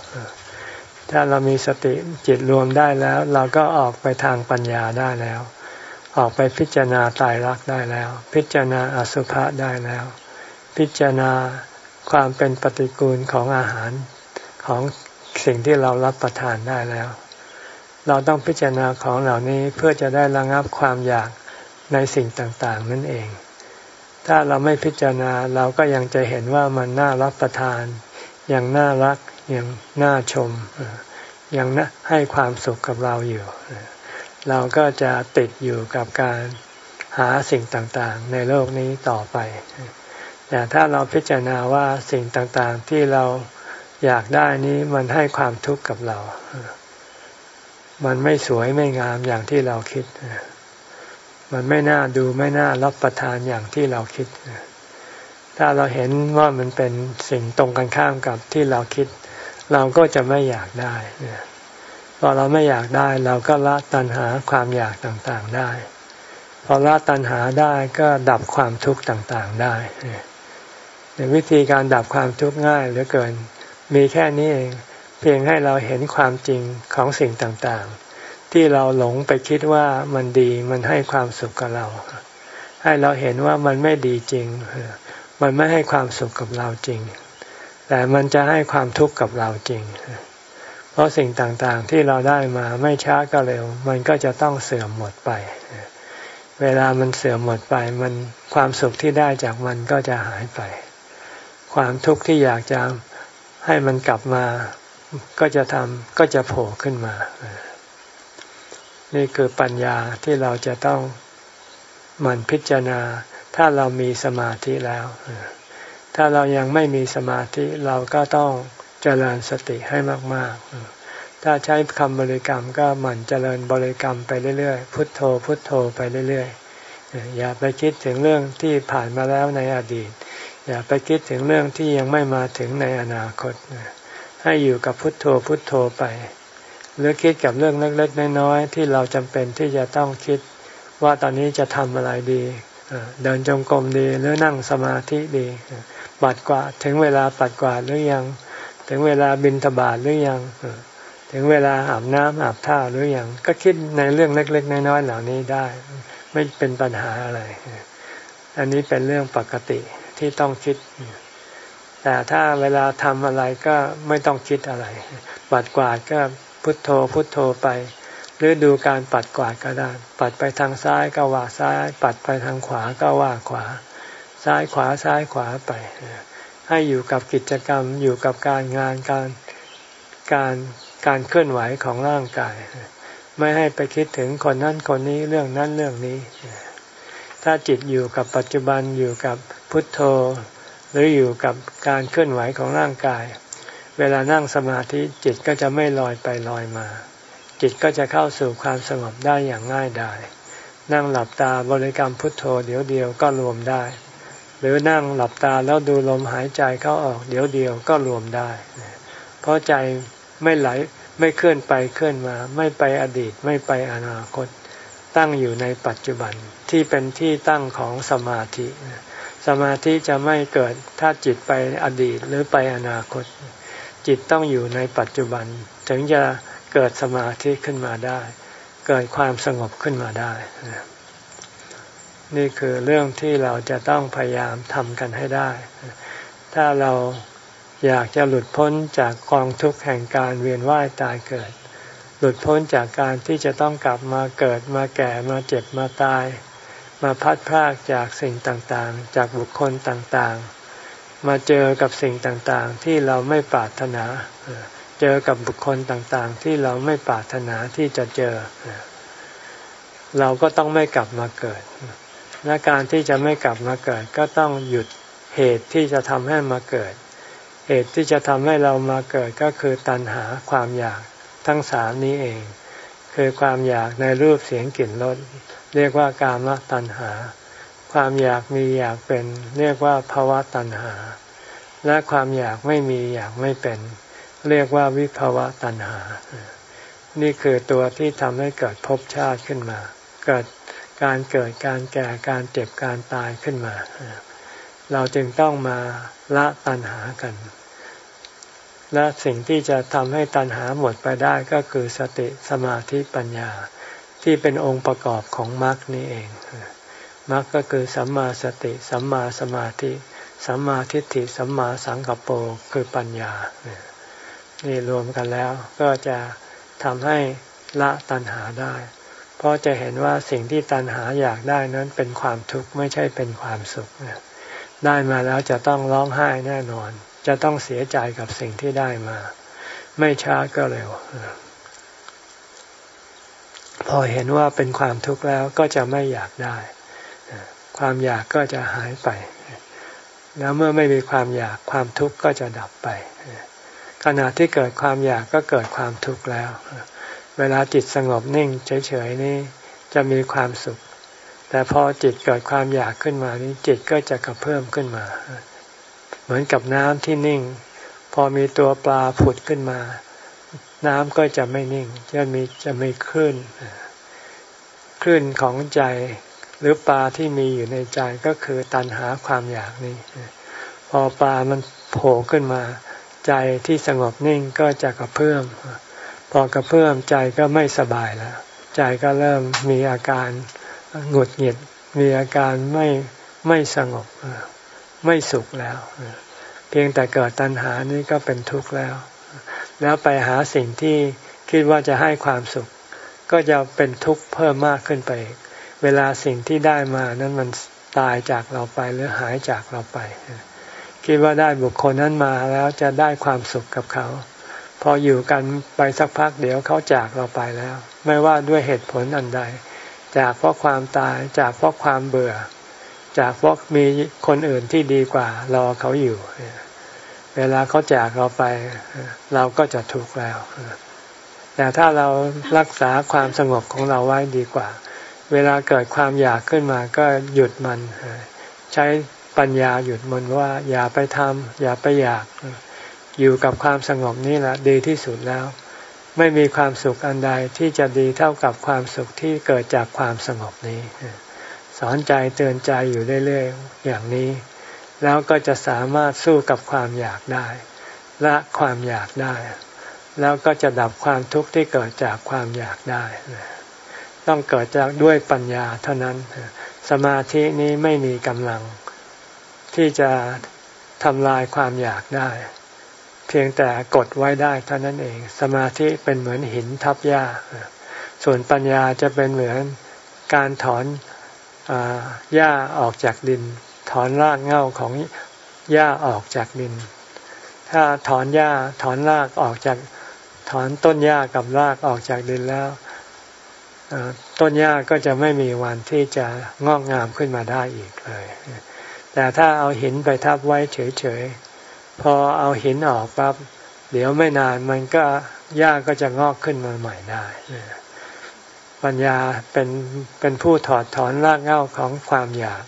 ถ้าเรามีสติจิตรวมได้แล้ว เราก็ออกไปทางปัญญาได้แล้ว ออกไปพิจารณาตายรักได้แล้ว พิจารณาอสุภะได้แล้ว พิจารณาความเป็นปฏิกูลของอาหารของ สิ่งที่เรารับประทานได้แล้ว เราต้องพิจารณาของเหล่านี้เพื่อจะได้ระงับความอยากในสิ่งต่างๆ นั่นเอง ถ้าเราไม่พิจารณาเราก็ยังจะเห็นว่ามันน่ารับประทาน อย่างน่ารักอย่างน่าชมยังนะให้ความสุขกับเราอยู่ เราก็จะติดอยู่กับการหาสิ่งต่างๆ ในโลกนี้ต่อไป แต่ถ้าเราพิจารณาว่าสิ่งต่างๆที่เรา อยากได้นี้มันให้ความทุกข์กับเรา มันไม่สวยไม่งามอย่างที่เราคิด มันไม่น่าดูไม่น่ารับประทานอย่างที่เราคิด ถ้าเราเห็นว่ามันเป็นสิ่งตรงกันข้ามกับที่เราคิด เราก็จะไม่อยากได้พอเราไม่อยากได้เราก็ละตัณหาความอยากต่างๆได้ พอละตัณหาได้ก็ดับความทุกข์ต่างๆได้วิธีการดับความทุกข์ง่ายเหลือเกิน มีแค่นี้เองเพียงให้เราเห็นความจริงของสิ่งต่างๆ ที่เราหลงไปคิดว่ามันดีมันให้ความสุขกับเรา ให้เราเห็นว่ามันไม่ดีจริง มันไม่ให้ความสุขกับเราจริง แต่มันจะให้ความทุกข์กับเราจริง เพราะสิ่งต่างๆที่เราได้มาไม่ช้าก็เร็ว มันก็จะต้องเสื่อมหมดไป เวลามันเสื่อมหมดไป มันความสุขที่ได้จากมันก็จะหายไป ความทุกข์ที่อยากจะ ให้มันกลับมาก็จะทำก็จะโผล่ขึ้นมา นี่คือปัญญาที่เราจะต้องมันพิจารณา ถ้าเรามีสมาธิแล้ว ถ้าเรายังไม่มีสมาธิเราก็ต้องเจริญสติให้มาก ๆ ถ้าใช้คำบริกรรมก็หมั่นเจริญบริกรรมไปเรื่อยๆ พุทโธ พุทโธไปเรื่อยๆ อย่าไปคิดถึงเรื่องที่ผ่านมาแล้วในอดีต อย่าไปคิดถึงเรื่องที่ยังไม่มาถึงในอนาคต ให้อยู่กับพุทโธพุทโธไป หรือคิดกับเรื่องเล็กๆน้อยๆที่เราจำเป็นที่จะต้องคิดว่าตอนนี้จะทำอะไรดีเดินจงกรมดีหรือนั่งสมาธิดี ปัดกวาดถึงเวลาปัดกวาดหรือยัง ถึงเวลาบินทบาทหรือยัง ถึงเวลาอาบน้ำอาบท่าหรือยัง ก็คิดในเรื่องเล็ก ๆ น้อยๆเหล่านี้ได้ ไม่เป็นปัญหาอะไร อันนี้เป็นเรื่องปกติ ที่ต้องคิด แต่ถ้าเวลาทำอะไรก็ไม่ต้องคิดอะไร ปัดกวาดก็พุทโธพุทโธไป หรือดูการปัดกวาดก็ได้ ปัดไปทางซ้ายก็ว่าซ้าย ปัดไปทางขวาก็ว่าขวา ซ้ายขวาซ้ายขวาไป ให้อยู่กับกิจกรรมอยู่กับการงานการการการเคลื่อนไหวของร่างกาย ไม่ให้ไปคิดถึงคนนั้นคนนี้เรื่องนั้นเรื่องนี้ ถ้าจิตอยู่กับปัจจุบันอยู่กับ พุทโธ หรืออยู่กับการเคลื่อนไหวของร่างกาย เวลานั่งสมาธิจิตก็จะไม่ลอยไปลอยมา จิตก็จะเข้าสู่ความสงบได้อย่างง่ายดายนั่งหลับตาบริกรรมพุทโธเดี๋ยวเดียวก็รวมได้ หรือนั่งหลับตาแล้วดูลมหายใจเข้าออกเดี๋ยวเดียวก็รวมได้ เพราะใจไม่ไหลไม่เคลื่อนไปเคลื่อนมา ไม่ไปอดีตไม่ไปอนาคต ตั้งอยู่ในปัจจุบันที่เป็นที่ตั้งของสมาธิ สมาธิจะไม่เกิดถ้าจิตไปอดีตหรือไปอนาคต จิตต้องอยู่ในปัจจุบัน ถึงจะเกิดสมาธิขึ้นมาได้ เกิดความสงบขึ้นมาได้ นี่คือเรื่องที่เราจะต้องพยายามทำกันให้ได้ ถ้าเราอยากจะหลุดพ้นจากกองทุกข์แห่งการเวียนว่ายตายเกิด หลุดพ้นจากการที่จะต้องกลับมาเกิดมาแก่มาเจ็บมาตาย มาพัดพรากจากสิ่งต่างๆ จากบุคคลต่างๆ มาเจอกับสิ่งต่างๆ ที่เราไม่ปรารถนา เจอกับบุคคลต่างๆ ที่เราไม่ปรารถนาที่จะเจอ เราก็ต้องไม่กลับมาเกิด และการที่จะไม่กลับมาเกิด ก็ต้องหยุดเหตุที่จะทำให้มาเกิด เหตุที่จะทำให้เรามาเกิดก็คือตัณหาความอยากทั้งสามนี้เอง คือความอยากในรูปเสียงกลิ่นรส เรียกว่ากามตัณหา ความอยากมีอยากเป็น เรียกว่าภาวะตัณหา และความอยากไม่มีอยากไม่เป็น เรียกว่าวิภาวะตัณหา นี่คือตัวที่ทำให้เกิดภพชาติขึ้นมา เกิดการเกิดการแก่การเจ็บการตายขึ้นมา เราจึงต้องมาละตัณหากัน และสิ่งที่จะทำให้ตัณหาหมดไปได้ก็คือสติสมาธิปัญญา ที่เป็นองค์ประกอบของมรรคนี้เองมรรคก็คือสัมมาสติ สัมมาสมาธิ สัมมาทิฏฐิ สัมมาสังกัปโปคือปัญญา นี่รวมกันแล้วก็จะทำให้ละตัณหาได้ เพราะจะเห็นว่าสิ่งที่ตัณหาอยากได้นั้นเป็นความทุกข์ไม่ใช่เป็นความสุข ได้มาแล้วจะต้องร้องไห้แน่นอน จะต้องเสียใจกับสิ่งที่ได้มา ไม่ช้าก็เร็ว พอเห็นว่าเป็นความทุกข์แล้วก็จะไม่อยากได้ ความอยากก็จะหายไป แล้วเมื่อไม่มีความอยากความทุกข์ก็จะดับไปขณะที่เกิดความอยากก็เกิดความทุกข์แล้ว เวลาจิตสงบนิ่งเฉยๆนี่จะมีความสุข แต่พอจิตเกิดความอยากขึ้นมานี้จิตก็จะกระเพิ่มขึ้นมา เหมือนกับน้ำที่นิ่ง พอมีตัวปลาผุดขึ้นมา น้ำก็จะไม่นิ่ง จะมีจะมีคลื่นคลื่นของใจหรือปลาที่มีอยู่ในใจก็คือตันหาความอยากนี้ พอปลามันโผล่ขึ้นมา ใจที่สงบนิ่งก็จะกระเพื่อมพอกระเพื่อมใจก็ไม่สบายแล้ว ใจก็เริ่มมีอาการหงุดหงิด มีอาการไม่ไม่สงบไม่สุขแล้ว เพียงแต่เกิดตัณหานี่ก็เป็นทุกข์แล้ว แล้วไปหาสิ่งที่คิดว่าจะให้ความสุข ก็จะเป็นทุกข์เพิ่มมากขึ้นไป เวลาสิ่งที่ได้มานั้นมันตายจากเราไปหรือหายจากเราไป คิดว่าได้บุคคลนั้นมาแล้วจะได้ความสุขกับเขา พออยู่กันไปสักพักเดี๋ยวเขาจากเราไปแล้ว ไม่ว่าด้วยเหตุผลอันใด จากเพราะความตายจากเพราะความเบื่อ จากเพราะมีคนอื่นที่ดีกว่า รอเขาอยู่ เวลาเขาจากเราไป เราก็จะทุกข์แล้ว แต่ถ้าเรารักษาความสงบของเราไว้ดีกว่า เวลาเกิดความอยากขึ้นมาก็หยุดมัน ใช้ปัญญาหยุดมันว่าอย่าไปทำอย่าไปอยาก อยู่กับความสงบนี่แหละดีที่สุดแล้ว ไม่มีความสุขอันใดที่จะดีเท่ากับความสุขที่เกิดจากความสงบนี้ สอนใจเตือนใจอยู่เรื่อยๆอย่างนี้ แล้วก็จะสามารถสู้กับความอยากได้ ละความอยากได้ แล้วก็จะดับความทุกข์ที่เกิดจากความอยากได้ ต้องเกิดจากด้วยปัญญาเท่านั้น สมาธินี้ไม่มีกำลัง ที่จะทำลายความอยากได้ เพียงแต่กดไว้ได้เท่านั้นเอง สมาธิเป็นเหมือนหินทับหญ้า ส่วนปัญญาจะเป็นเหมือนการถอนหญ้าออกจากดิน ถอนรากเง่าของหญ้าออกจากดิน ถ้าถอนหญ้าถอนรากออกจากถอนต้นหญ้ากับรากออกจากดินแล้วต้นหญ้าก็จะไม่มีวันที่จะงอกงามขึ้นมาได้อีกเลย แต่ถ้าเอาหินไปทับไว้เฉยๆ พอเอาหินออกปั๊บเดี๋ยวไม่นานมันก็หญ้าก็จะงอกขึ้นมาใหม่ได้ ปัญญาเป็นเป็นผู้ถอดถอนรากเหง้าของความอยาก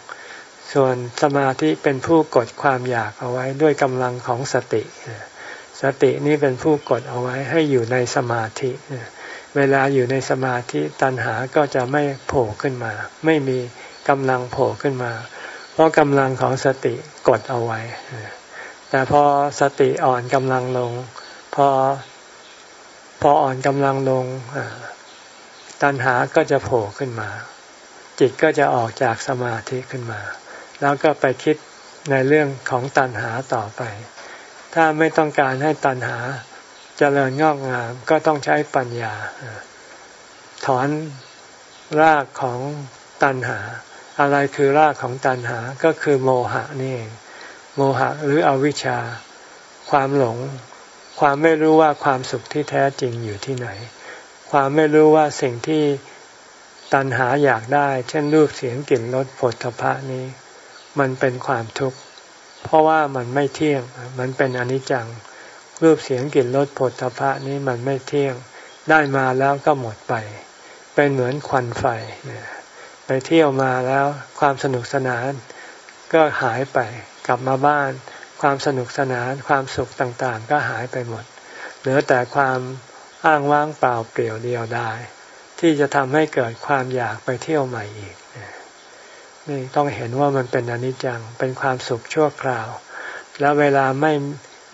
ส่วนสมาธิเป็นผู้กดความอยากเอาไว้ด้วยกำลังของสติ สตินี้เป็นผู้กดเอาไว้ให้อยู่ในสมาธิ เวลาอยู่ในสมาธิตัณหาก็จะไม่โผล่ขึ้นมา ไม่มีกำลังโผล่ขึ้นมา เพราะกำลังของสติกดเอาไว้ แต่พอสติอ่อนกำลังลง พอพออ่อนกำลังลงตัณหาก็จะโผล่ขึ้นมา จิตก็จะออกจากสมาธิขึ้นมา แล้วก็ไปคิดในเรื่องของตัณหาต่อไป ถ้าไม่ต้องการให้ตัณหาจเจริญงอกงามก็ต้องใช้ปัญญา ถอนรากของตัณหา อะไรคือรากของตัณหาก็คือโมหะนี่เองโมหะหรืออวิชชา ความหลง ความไม่รู้ว่าความสุขที่แท้จริงอยู่ที่ไหน ความไม่รู้ว่าสิ่งที่ตัณหาอยากได้ เช่นรูปเสียงกลิ่นรสผลทพะนี้ มันเป็นความทุกข์เพราะว่ามันไม่เที่ยง มันเป็นอนิจจัง รูปเสียงกลิ่นรสผลทพะนี้มันไม่เที่ยง ได้มาแล้วก็หมดไป เป็นเหมือนควันไฟ ไปเที่ยวมาแล้วความสนุกสนานก็หายไป กลับมาบ้าน ความสนุกสนานความสุขต่างๆ ก็หายไปหมด เหลือแต่ความอ้างว้างเปล่าเปลี่ยวเดียวดายที่จะทำให้เกิดความอยากไปเที่ยวใหม่อีก นี่ต้องเห็นว่ามันเป็นอนิจจัง เป็นความสุขชั่วคราว แล้วเวลาไม่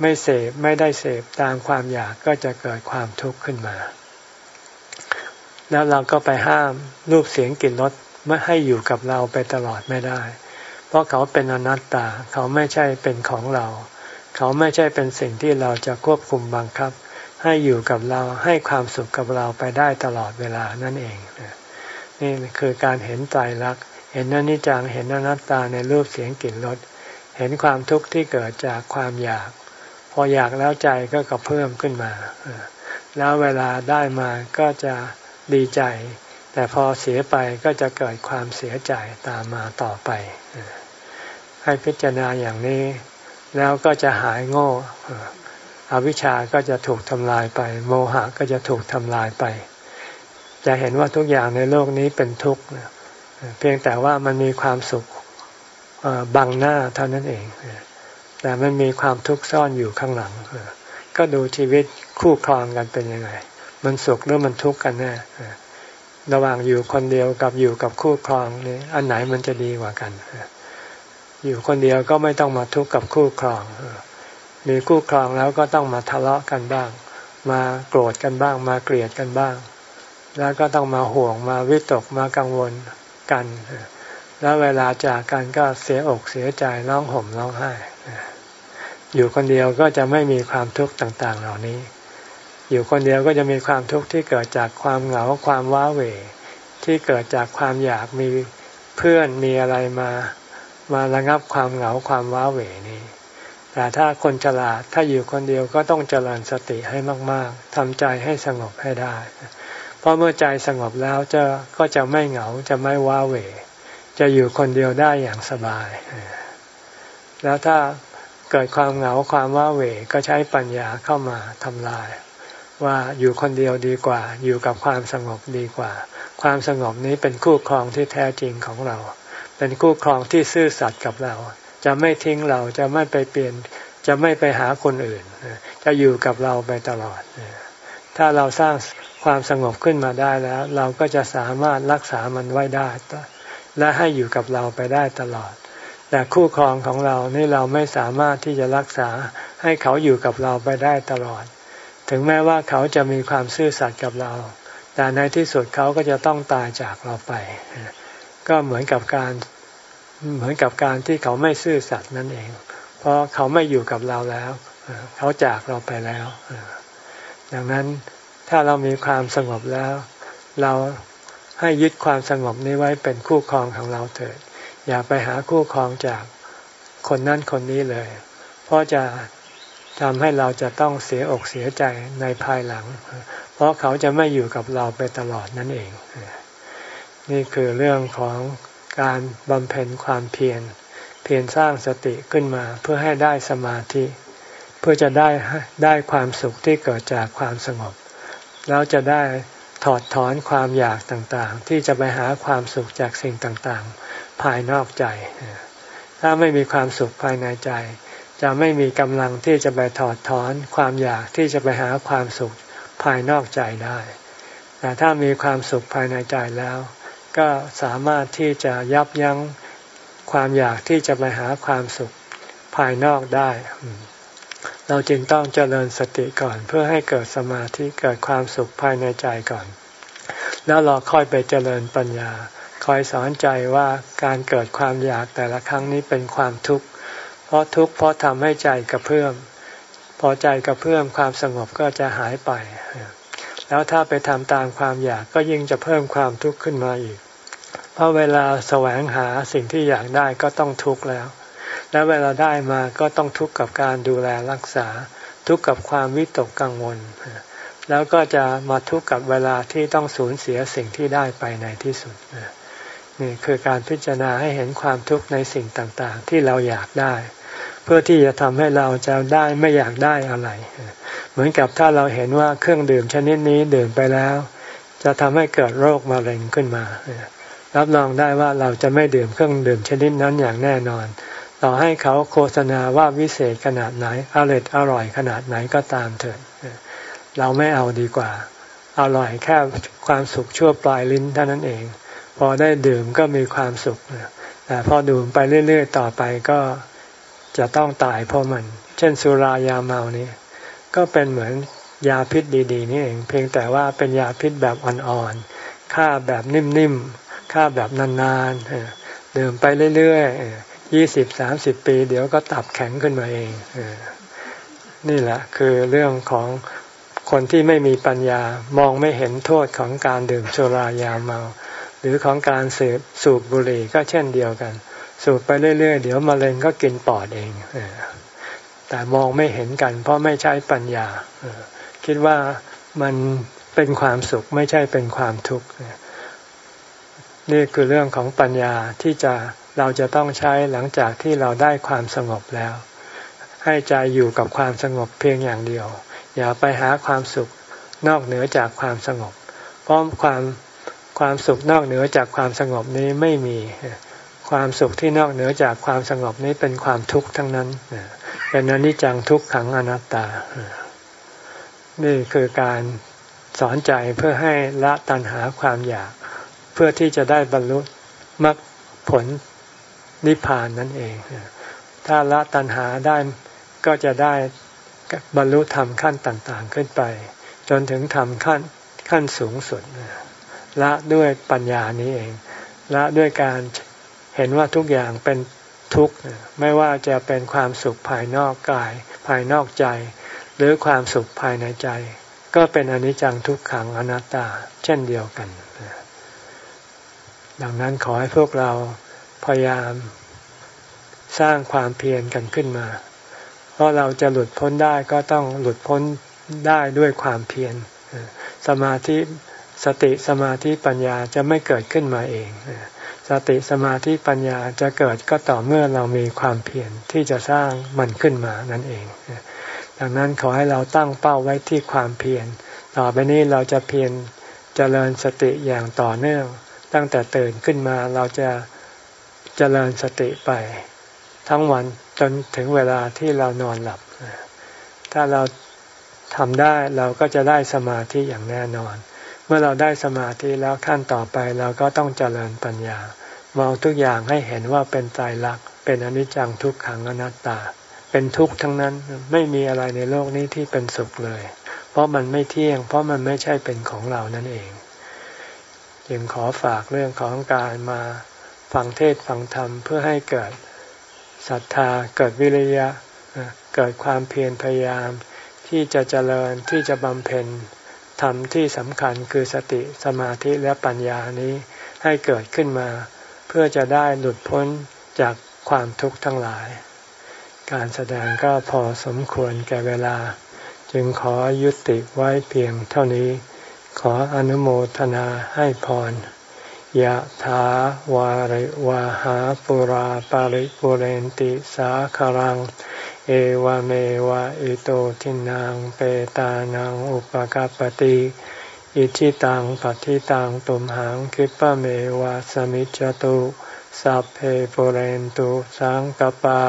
ไม่เสพไม่ได้เสพตามความอยากก็จะเกิดความทุกข์ขึ้นมา แล้วเราก็ไปห้ามรูปเสียงกลิ่นรสไม่ให้อยู่กับเราไปตลอดไม่ได้ เพราะเขาเป็นอนัตตา เขาไม่ใช่เป็นของเรา เขาไม่ใช่เป็นสิ่งที่เราจะควบคุมบังคับ ให้อยู่กับเราให้ความสุขกับเราไปได้ตลอดเวลานั่นเองนี่คือการเห็นใจรัก เห็นอนิจจังเห็นอนัตตาในรูปเสียงกลิ่นรสเห็นความทุกข์ที่เกิดจากความอยากพพออยากแล้วใจก็กระเพิ่มขึ้นมาแล้วเวลาได้มาก็จะดีใจ แต่พอเสียไปก็จะเกิดความเสียใจตามมาต่อไป ให้พิจารณาอย่างนี้ แล้วก็จะหายโง่อวิชชาก็จะถูกทำลายไป โมหะก็จะถูกทำลายไป จะเห็นว่าทุกอย่างในโลกนี้เป็นทุกข์ เพียงแต่ว่ามันมีความสุขบังหน้าเท่านั้นเอง แต่มันมีความทุกข์ซ่อนอยู่ข้างหลัง ก็ดูชีวิตคู่ครองกันเป็นยังไง มันสุขหรือมันทุกข์กันแน่ระหว่างอยู่คนเดียวกับอยู่กับคู่ครองนี่อันไหนมันจะดีกว่ากัน อยู่คนเดียวก็ไม่ต้องมาทุกข์กับคู่ครอง มีคู่ครองแล้วก็ต้องมาทะเลาะกันบ้าง มาโกรธกันบ้าง มาเกลียดกันบ้าง แล้วก็ต้องมาห่วงมาวิตกมากังวล กัน แล้วเวลาจากกันก็เสียอกเสียใจร้องห่มร้องไห้อยู่คนเดียวก็จะไม่มีความทุกข์ต่างๆ เหล่านี้ อยู่คนเดียวก็จะมีความทุกข์ที่เกิดจากความเหงาความว้าเหวที่เกิดจากความอยากมีเพื่อนมีอะไรมามาระงับความเหงาความว้าเหวนี้ แต่ถ้าคนฉลาดถ้าอยู่คนเดียวก็ต้องเจริญสติให้มาก ๆทำใจให้สงบให้ได้ เพราะเมื่อใจสงบแล้วจะก็จะไม่เหงาจะไม่ว้าเหวจะอยู่คนเดียวได้อย่างสบาย แล้วถ้าเกิดความเหงาความว้าเหวก็ใช้ปัญญาเข้ามาทำลาย ว่าอยู่คนเดียวดีกว่า อยู่กับความสงบดีกว่า ความสงบนี้เป็นคู่ครองที่แท้จริงของเรา เป็นคู่ครองที่ซื่อสัตย์กับเรา จะไม่ทิ้งเราจะไม่ไปเปลี่ยน จะไม่ไปหาคนอื่น จะอยู่กับเราไปตลอด ถ้าเราสร้างความสงบขึ้นมาได้แล้ว เราก็จะสามารถรักษามันไว้ได้ และให้อยู่กับเราไปได้ตลอด แต่คู่ครองของเรานี่เราไม่สามารถที่จะรักษาให้เขาอยู่กับเราไปได้ตลอด ถึงแม้ว่าเขาจะมีความซื่อสัตย์กับเรา แต่ในที่สุดเขาก็จะต้องตายจากเราไป ก็เหมือนกับการเหมือนกับการที่เขาไม่ซื่อสัตย์นั่นเอง เพราะเขาไม่อยู่กับเราแล้ว เขาจากเราไปแล้ว ดังนั้นถ้าเรามีความสงบแล้ว เราให้ยึดความสงบนี้ไว้เป็นคู่ครองของเราเถิด อย่าไปหาคู่ครองจากคนนั้นคนนี้เลย เพราะจะทำให้เราจะต้องเสียอกเสียใจในภายหลัง เพราะเขาจะไม่อยู่กับเราไปตลอดนั่นเอง นี่คือเรื่องของการบำเพ็ญความเพียร เพียรสร้างสติขึ้นมาเพื่อให้ได้สมาธิ พื่อจะได้ได้ความสุขที่เกิดจากความสงบ แล้วจะได้ถอดถอนความอยากต่างๆ ที่จะไปหาความสุขจากสิ่งต่างๆ ภายนอกใจ ถ้าไม่มีความสุขภายในใจ จะไม่มีกำลังที่จะไปถอดถอนความอยากที่จะไปหาความสุขภายนอกใจได้ แต่ถ้ามีความสุขภายในใจแล้ว ก็สามารถที่จะยับยั้งความอยากที่จะไปหาความสุขภายนอกได้ เราจึงต้องเจริญสติก่อนเพื่อให้เกิดสมาธิเกิดความสุขภายในใจก่อน แล้วเราค่อยไปเจริญปัญญา คอยสอนใจว่าการเกิดความอยากแต่ละครั้งนี้เป็นความทุกข์ เพราะทุกข์เพราะทำให้ใจกระเพื่อม พอใจกระเพื่อมความสงบก็จะหายไป แล้วถ้าไปทำตามความอยากก็ยิ่งจะเพิ่มความทุกข์ขึ้นมาอีก เพราะเวลาแสวงหาสิ่งที่อยากได้ก็ต้องทุกข์แล้ว แล้วเวลาได้มาก็ต้องทุกข์กับการดูแลรักษา ทุกข์กับความวิตกกังวล แล้วก็จะมาทุกข์กับเวลาที่ต้องสูญเสียสิ่งที่ได้ไปในที่สุดนี่คือการพิจารณาให้เห็นความทุกข์ในสิ่งต่างๆ ที่เราอยากได้ เพื่อที่จะทำให้เราจะได้ไม่อยากได้อะไร เหมือนกับถ้าเราเห็นว่าเครื่องดื่มชนิดนี้ดื่มไปแล้ว จะทำให้เกิดโรคมะเร็งขึ้นมา รับรองได้ว่าเราจะไม่ดื่มเครื่องดื่มชนิดนั้นอย่างแน่นอน ต่อให้เขาโฆษณาว่าวิเศษขนาดไหนอร่อยอร่อยขนาดไหนก็ตามเถิดเราไม่เอาดีกว่า อร่อยแค่ความสุขชั่วปลายลิ้นเท่านั้นเอง พอได้ดื่มก็มีความสุขแต่พอดื่มไปเรื่อยๆต่อไปก็จะต้องตายเพราะมัน เช่นสุรายาเมานี่ก็เป็นเหมือนยาพิษดีๆนี่เอง เพียงแต่ว่าเป็นยาพิษแบบอ่อนๆฆ่าแบบนิ่มๆฆ่าแบบนานๆ ดื่มไปเรื่อยๆ ยี่สิบสามสิบปี เดี๋ยวก็ตับแข็งขึ้นมาเองนี่แหละ คือเรื่องของคนที่ไม่มีปัญญามองไม่เห็นโทษของการดื่มสุรายาเมา หรือของการสืบสูบบุหรี่ก็เช่นเดียวกัน สูบไปเรื่อย ๆ เดี๋ยวมะเร็งก็กินปอดเองแต่มองไม่เห็นกัน เพราะไม่ใช้ปัญญาคิดว่ามันเป็นความสุขไม่ใช่เป็นความทุกข์นี่คือเรื่องของปัญญาที่จะ เราจะต้องใช้หลังจากที่เราได้ความสงบแล้ว ให้ใจอยู่กับความสงบเพียงอย่างเดียว อย่าไปหาความสุขนอกเหนือจากความสงบ เพราะความความสุขนอกเหนือจากความสงบนี้ไม่มี ความสุขที่นอกเหนือจากความสงบนี้เป็นความทุกข์ทั้งนั้น เป็นอนิจจังทุกขังอนัตตา นี่คือการสอนใจเพื่อให้ละตัณหาความอยาก เพื่อที่จะได้บรรลุมรรคผล นิพพานนั่นเอง ถ้าละตัณหาได้ก็จะได้บรรลุธรรมขั้นต่างๆขึ้นไป จนถึงธรรมขั้นขั้นสูงสุดละด้วยปัญญานี้เอง ละด้วยการเห็นว่าทุกอย่างเป็นทุกข์ไม่ว่าจะเป็นความสุขภายนอกกาย ภายนอกใจ หรือความสุขภายในใจ ก็เป็นอนิจจังทุกขังอนัตตา เช่นเดียวกัน ดังนั้นขอให้พวกเรา พยายามสร้างความเพียรกันขึ้นมา เพราะเราจะหลุดพ้นได้ก็ต้องหลุดพ้นได้ด้วยความเพียร สมาธิสติสมาธิปัญญาจะไม่เกิดขึ้นมาเอง สติสมาธิปัญญาจะเกิดก็ต่อเมื่อเรามีความเพียรที่จะสร้างมันขึ้นมานั่นเอง ดังนั้นขอให้เราตั้งเป้าไว้ที่ความเพียร ต่อไปนี้เราจะเพียรเจริญสติอย่างต่อเนื่อง ตั้งแต่ตื่นขึ้นมาเราจะ เจริญสติไปทั้งวันจนถึงเวลาที่เรานอนหลับ ถ้าเราทำได้เราก็จะได้สมาธิอย่างแน่นอน เมื่อเราได้สมาธิแล้วขั้นต่อไปเราก็ต้องเจริญปัญญามองทุกอย่างให้เห็นว่าเป็นตายรักเป็นอนิจจังทุกขังอนัตตา เป็นทุกข์ทั้งนั้นไม่มีอะไรในโลกนี้ที่เป็นสุขเลย เพราะมันไม่เที่ยง เพราะมันไม่ใช่เป็นของเรานั่นเอง จึงขอฝากเรื่องของการมา ฟังเทศฟังธรรมเพื่อให้เกิดศรัทธาเกิดวิริยะเกิดความเพียรพยายาม ที่จะเจริญที่จะบำเพ็ญธรรมที่สำคัญคือสติสมาธิและปัญญานี้ให้เกิดขึ้นมา เพื่อจะได้หลุดพ้นจากความทุกข์ทั้งหลาย การแสดงก็พอสมควรแก่เวลา จึงขอยุติไว้เพียงเท่านี้ ขออนุโมทนาให้พร ยะถาวาริวาหาปุราปาริปุเรนติสาคารัง เอวเมวะอิโตทินังเปตานังอุปกาปติอิชิตังปฏิตังตุมหังคิปะเมวะสมิจจตุสัพเพปุเรนตุสังกปา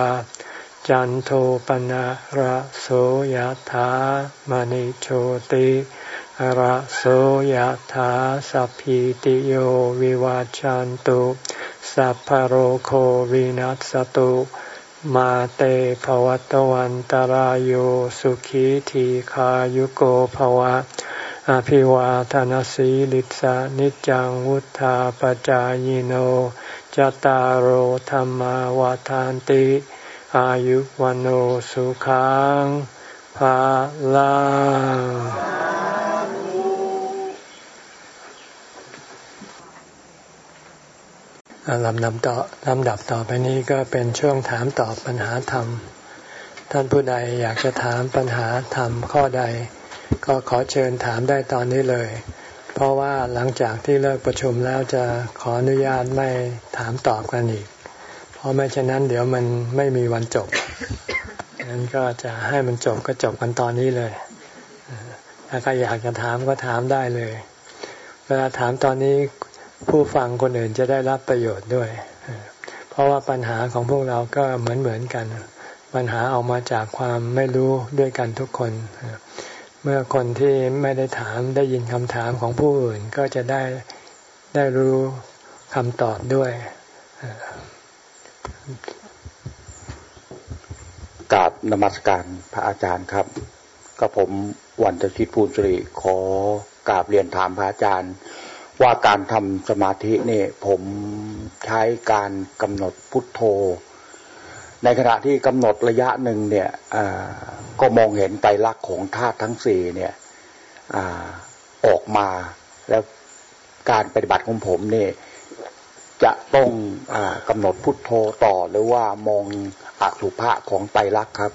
จันโทปนะระโสยธามณิโชติ ระโสยธาสัพพิติโยวิวาจันตุสัพพโรโควินัสตุมาเตภวัตวันตารโยสุขีทีขายุโกภวะ อภิวาทานสีลิสานิจังวุธาปจายโนจตารโหธรรมวาทานติ อายุวันโอสุขังภาลัง ลำดับต่อลำดับต่อไปนี้ก็เป็นช่วงถามตอบปัญหาธรรม ท่านผู้ใดอยากจะถามปัญหาธรรมข้อใด ก็ขอเชิญถามได้ตอนนี้เลย เพราะว่าหลังจากที่เลิกประชุมแล้วจะขออนุญาตไม่ถามตอบกันอีก เพราะไม่เช่นนั้นเดี๋ยวมันไม่มีวันจบงั้นก็จะให้มันจบก็จบกันตอนนี้เลยถ้าใครอยากจะถามก็ถามได้เลย เวลาถามตอนนี้ ผู้ฟังคนอื่นจะได้รับประโยชน์ด้วย เพราะว่าปัญหาของพวกเราก็เหมือนเหมือนกัน ปัญหาออกมาจากความไม่รู้ด้วยกันทุกคน เมื่อคนที่ไม่ได้ถามได้ยินคำถามของผู้อื่นก็จะได้ได้รู้คำตอบด้วยกราบนมัสการพระอาจารย์ครับ ก็ผมวันจะคิดภูลสิริขอกราบเรียนถามพระอาจารย์ ว่าการทำสมาธินี่ผมใช้การกำหนดพุทโธ ในขณะที่กำหนดระยะหนึ่งเนี่ยก็มองเห็นไตรลักษณ์ของธาตุทั้งสี่เนี่ยอออกมาแล้วการปฏิบัติของผมเนี่ยจะต้องอกำหนดพุทโธต่อหรือว่ามองอสุภะของไตรลักษณ์ครับ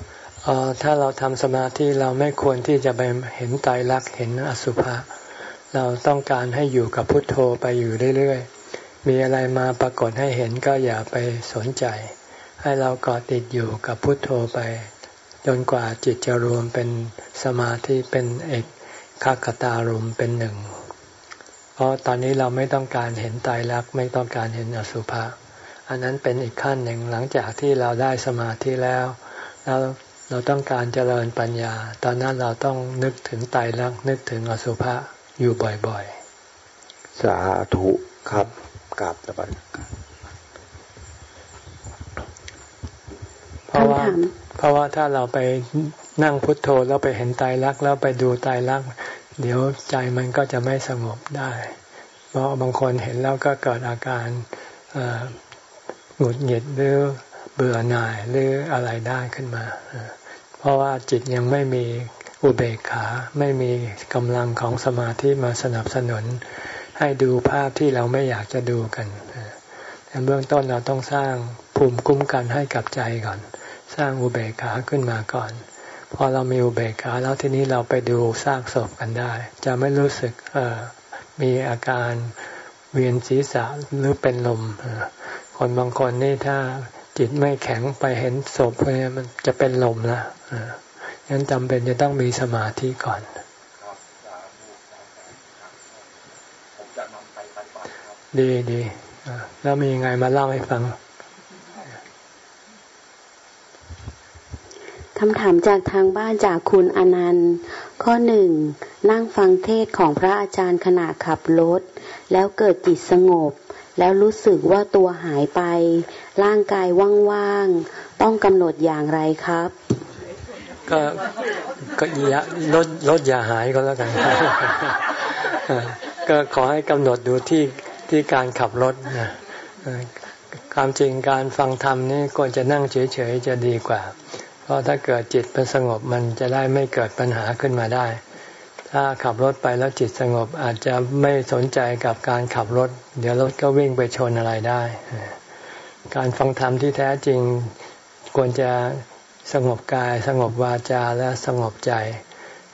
ถ้าเราทำสมาธิเราไม่ควรที่จะไปเห็นไตรลักษณ์เห็นอสุภะ เราต้องการให้อยู่กับพุทโธไปอยู่เรื่อยๆ มีอะไรมาปรากฏให้เห็นก็อย่าไปสนใจ ให้เราเกาะติดอยู่กับพุทโธไป จนกว่าจิตจะรวมเป็นสมาธิเป็นเอกคากตารมเป็นหนึ่ง เพราะตอนนี้เราไม่ต้องการเห็นตายรักไม่ต้องการเห็นอสุภะ อันนั้นเป็นอีกขั้นหนึ่งหลังจากที่เราได้สมาธิแล้วแล้วเราต้องการเจริญปัญญา ตอนนั้นเราต้องนึกถึงตายรักนึกถึงอสุภะ อยู่บ่อยๆ สาธุครับกราบตะบันเพราะว่า เพราะว่าถ้าเราไปนั่งพุทโธแล้วไปเห็นตายรักแล้วไปดูตายรัก เดี๋ยวใจมันก็จะไม่สงบได้ เพราะบางคนเห็นแล้วก็เกิดอาการหงุดหงิดหรือเบื่อหน่ายหรืออะไรได้ขึ้นมา เพราะว่าจิตยังไม่มี อุเบกขาไม่มีกำลังของสมาธิมาสนับสนุน ให้ดูภาพที่เราไม่อยากจะดูกันแต่เบื้องต้นเราต้องสร้างภูมิคุ้มกันให้กับใจก่อน สร้างอุเบกขาขึ้นมาก่อน พอเรามีอุเบกขาแล้วทีนี้เราไปดูซากศพกันได้ จะไม่รู้สึกมีอาการเวียนศีรษะหรือเป็นลม คนบางคนนี่ถ้าจิตไม่แข็งไปเห็นศพเนี่ยมันจะเป็นลมละ งั้นจำเป็นจะต้องมีสมาธิก่อน ดีดีแล้วมียังไงมาเล่าให้ฟังคำถามจากทางบ้านจากคุณอนันต์ ข้อหนึ่งนั่งฟังเทศของพระอาจารย์ขณะขับรถ แล้วเกิดจิตสงบ แล้วรู้สึกว่าตัวหายไป ร่างกายว่างๆ ต้องกำหนดอย่างไรครับ ก็ก็อย่าลดลดอย่าหายก็แล้วกัน ก็ขอให้กำหนดดูที่ที่การขับรถนะความจริงการฟังธรรมนี่ควรจะนั่งเฉยๆจะดีกว่า เพราะถ้าเกิดจิตเป็นสงบมันจะได้ไม่เกิดปัญหาขึ้นมาได้ ถ้าขับรถไปแล้วจิตสงบอาจจะไม่สนใจกับการขับรถ เดี๋ยวรถก็วิ่งไปชนอะไรได้ การฟังธรรมที่แท้จริงควรจะ สงบกาย สงบวาจาและสงบใจ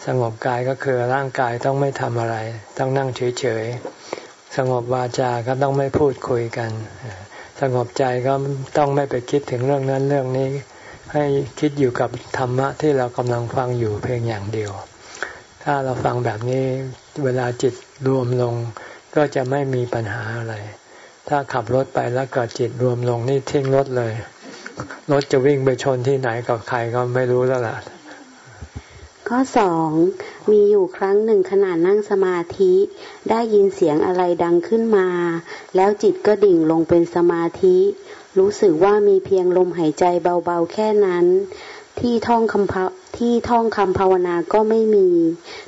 สงบกายก็คือร่างกายต้องไม่ทำอะไร ต้องนั่งเฉยๆ สงบวาจาก็ต้องไม่พูดคุยกัน สงบใจก็ต้องไม่ไปคิดถึงเรื่องนั้นเรื่องนี้ ให้คิดอยู่กับธรรมะที่เรากำลังฟังอยู่เพียงอย่างเดียว ถ้าเราฟังแบบนี้เวลาจิตรวมลงก็จะไม่มีปัญหาอะไร ถ้าขับรถไปแล้วเกิดจิตรวมลงนี่ทิ้งรถเลย รถจะวิ่งไปชนที่ไหนกับใครก็ไม่รู้แล้วล่ะ ข้อสองมีอยู่ครั้งหนึ่งขณะนั่งสมาธิ ได้ยินเสียงอะไรดังขึ้นมา แล้วจิตก็ดิ่งลงเป็นสมาธิ รู้สึกว่ามีเพียงลมหายใจเบาๆแค่นั้น ที่ท่องคำที่ท่องคำภาวนาก็ไม่มี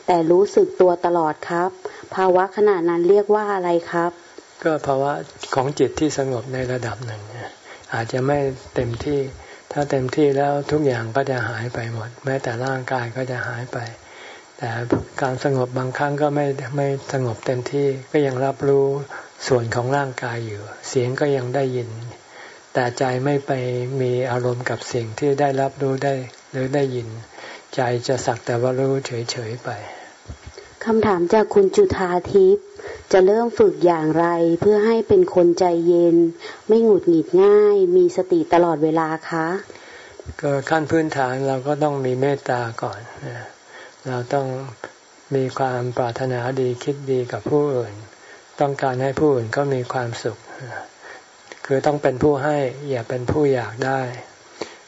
แต่รู้สึกตัวตลอดครับ ภาวะขณะนั้นเรียกว่าอะไรครับ ก็ภาวะของจิตที่สงบในระดับหนึ่ง อาจจะไม่เต็มที่ ถ้าเต็มที่แล้วทุกอย่างก็จะหายไปหมด แม้แต่ร่างกายก็จะหายไป แต่การสงบบางครั้งก็ไม่ไม่สงบเต็มที่ก็ยังรับรู้ส่วนของร่างกายอยู่ เสียงก็ยังได้ยิน แต่ใจไม่ไปมีอารมณ์กับสิ่งที่ได้รับรู้ได้หรือได้ยิน ใจจะสักแต่ว่ารู้เฉยๆไป คำถามจากคุณจุธาทิพย์จะเริ่มฝึกอย่างไรเพื่อให้เป็นคนใจเย็น ไม่หงุดหงิดง่าย มีสติตลอดเวลาคะก็ขั้นพื้นฐานเราก็ต้องมีเมตตาก่อน เราต้องมีความปรารถนาดีคิดดีกับผู้อื่น ต้องการให้ผู้อื่นก็มีความสุข คือต้องเป็นผู้ให้อย่าเป็นผู้อยากได้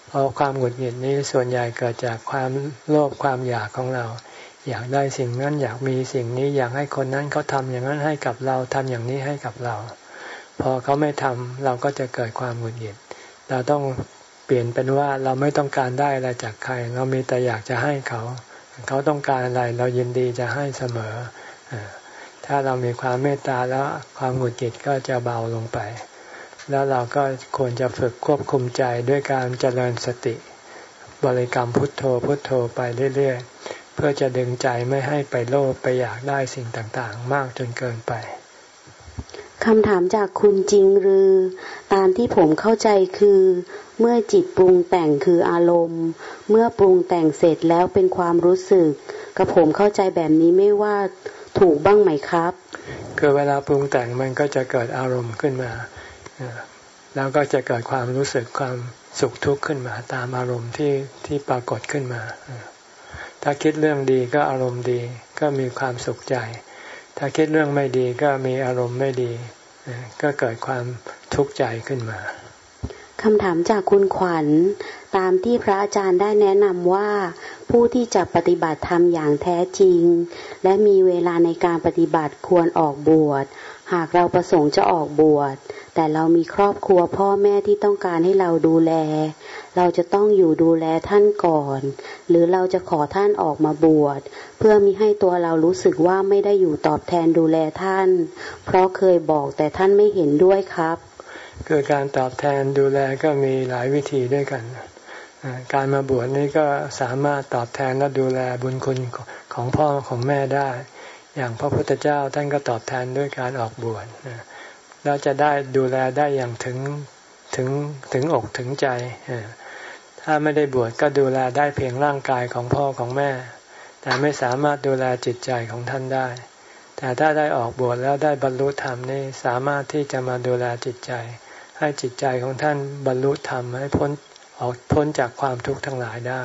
เพราะความหงุดหงิดนี้ส่วนใหญ่เกิดจากความโลภความอยากของเรา อยากได้สิ่งนั้นอยากมีสิ่งนี้อยากให้คนนั้นเขาทำอย่างนั้นให้กับเราทำอย่างนี้ให้กับเรา พอเขาไม่ทำเราก็จะเกิดความหงุดหงิด เราต้องเปลี่ยนเป็นว่าเราไม่ต้องการได้อะไรจากใคร เรามีแต่อยากจะให้เขา เขาต้องการอะไรเรายินดีจะให้เสมอ ถ้าเรามีความเมตตาแล้วความหงุดหงิดก็จะเบาลงไป แล้วเราก็ควรจะฝึกควบคุมใจด้วยการเจริญสติ บริกรรมพุทโธพุทโธไปเรื่อยๆ เพื่อจะดึงใจไม่ให้ไปโลภไปอยากได้สิ่งต่างๆ มากจนเกินไปคำถามจากคุณจริงหรือ ตามที่ผมเข้าใจคือ เมื่อจิตปรุงแต่งคืออารมณ์ เมื่อปรุงแต่งเสร็จแล้วเป็นความรู้สึกกระผมเข้าใจแบบนี้ไม่ว่าถูกบ้างไหมครับคือเวลาปรุงแต่งมันก็จะเกิดอารมณ์ขึ้นมาแล้วก็จะเกิดความรู้สึกความสุขทุกข์ขึ้นมา ตามอารมณ์ที่ที่ปรากฏขึ้นมา ถ้าคิดเรื่องดีก็อารมณ์ดีก็มีความสุขใจ ถ้าคิดเรื่องไม่ดีก็มีอารมณ์ไม่ดี ก็เกิดความทุกข์ใจขึ้นมาคำถามจากคุณขวัญ ตามที่พระอาจารย์ได้แนะนำว่า ผู้ที่จะปฏิบัติธรรมอย่างแท้จริง และมีเวลาในการปฏิบัติควรออกบวช หากเราประสงค์จะออกบวช แต่เรามีครอบครัวพ่อแม่ที่ต้องการให้เราดูแล เราจะต้องอยู่ดูแลท่านก่อน หรือเราจะขอท่านออกมาบวช เพื่อมีให้ตัวเรารู้สึกว่าไม่ได้อยู่ตอบแทนดูแลท่าน เพราะเคยบอกแต่ท่านไม่เห็นด้วยครับ คือการตอบแทนดูแลก็มีหลายวิธีด้วยกัน การมาบวชนี่ก็สามารถตอบแทนและดูแลบุญคุณของพ่อของแม่ได้ อย่างพระพุทธเจ้าท่านก็ตอบแทนด้วยการออกบวชแล้วจะได้ดูแลได้อย่างถึงถึงถึงอกถึงใจ ถ้าไม่ได้บวชก็ดูแลได้เพียงร่างกายของพ่อของแม่ แต่ไม่สามารถดูแลจิตใจของท่านได้ แต่ถ้าได้ออกบวชแล้วได้บรรลุธรรมนี่สามารถที่จะมาดูแลจิตใจ ให้จิตใจของท่านบรรลุธรรมให้พ้นออกพ้นจากความทุกข์ทั้งหลายได้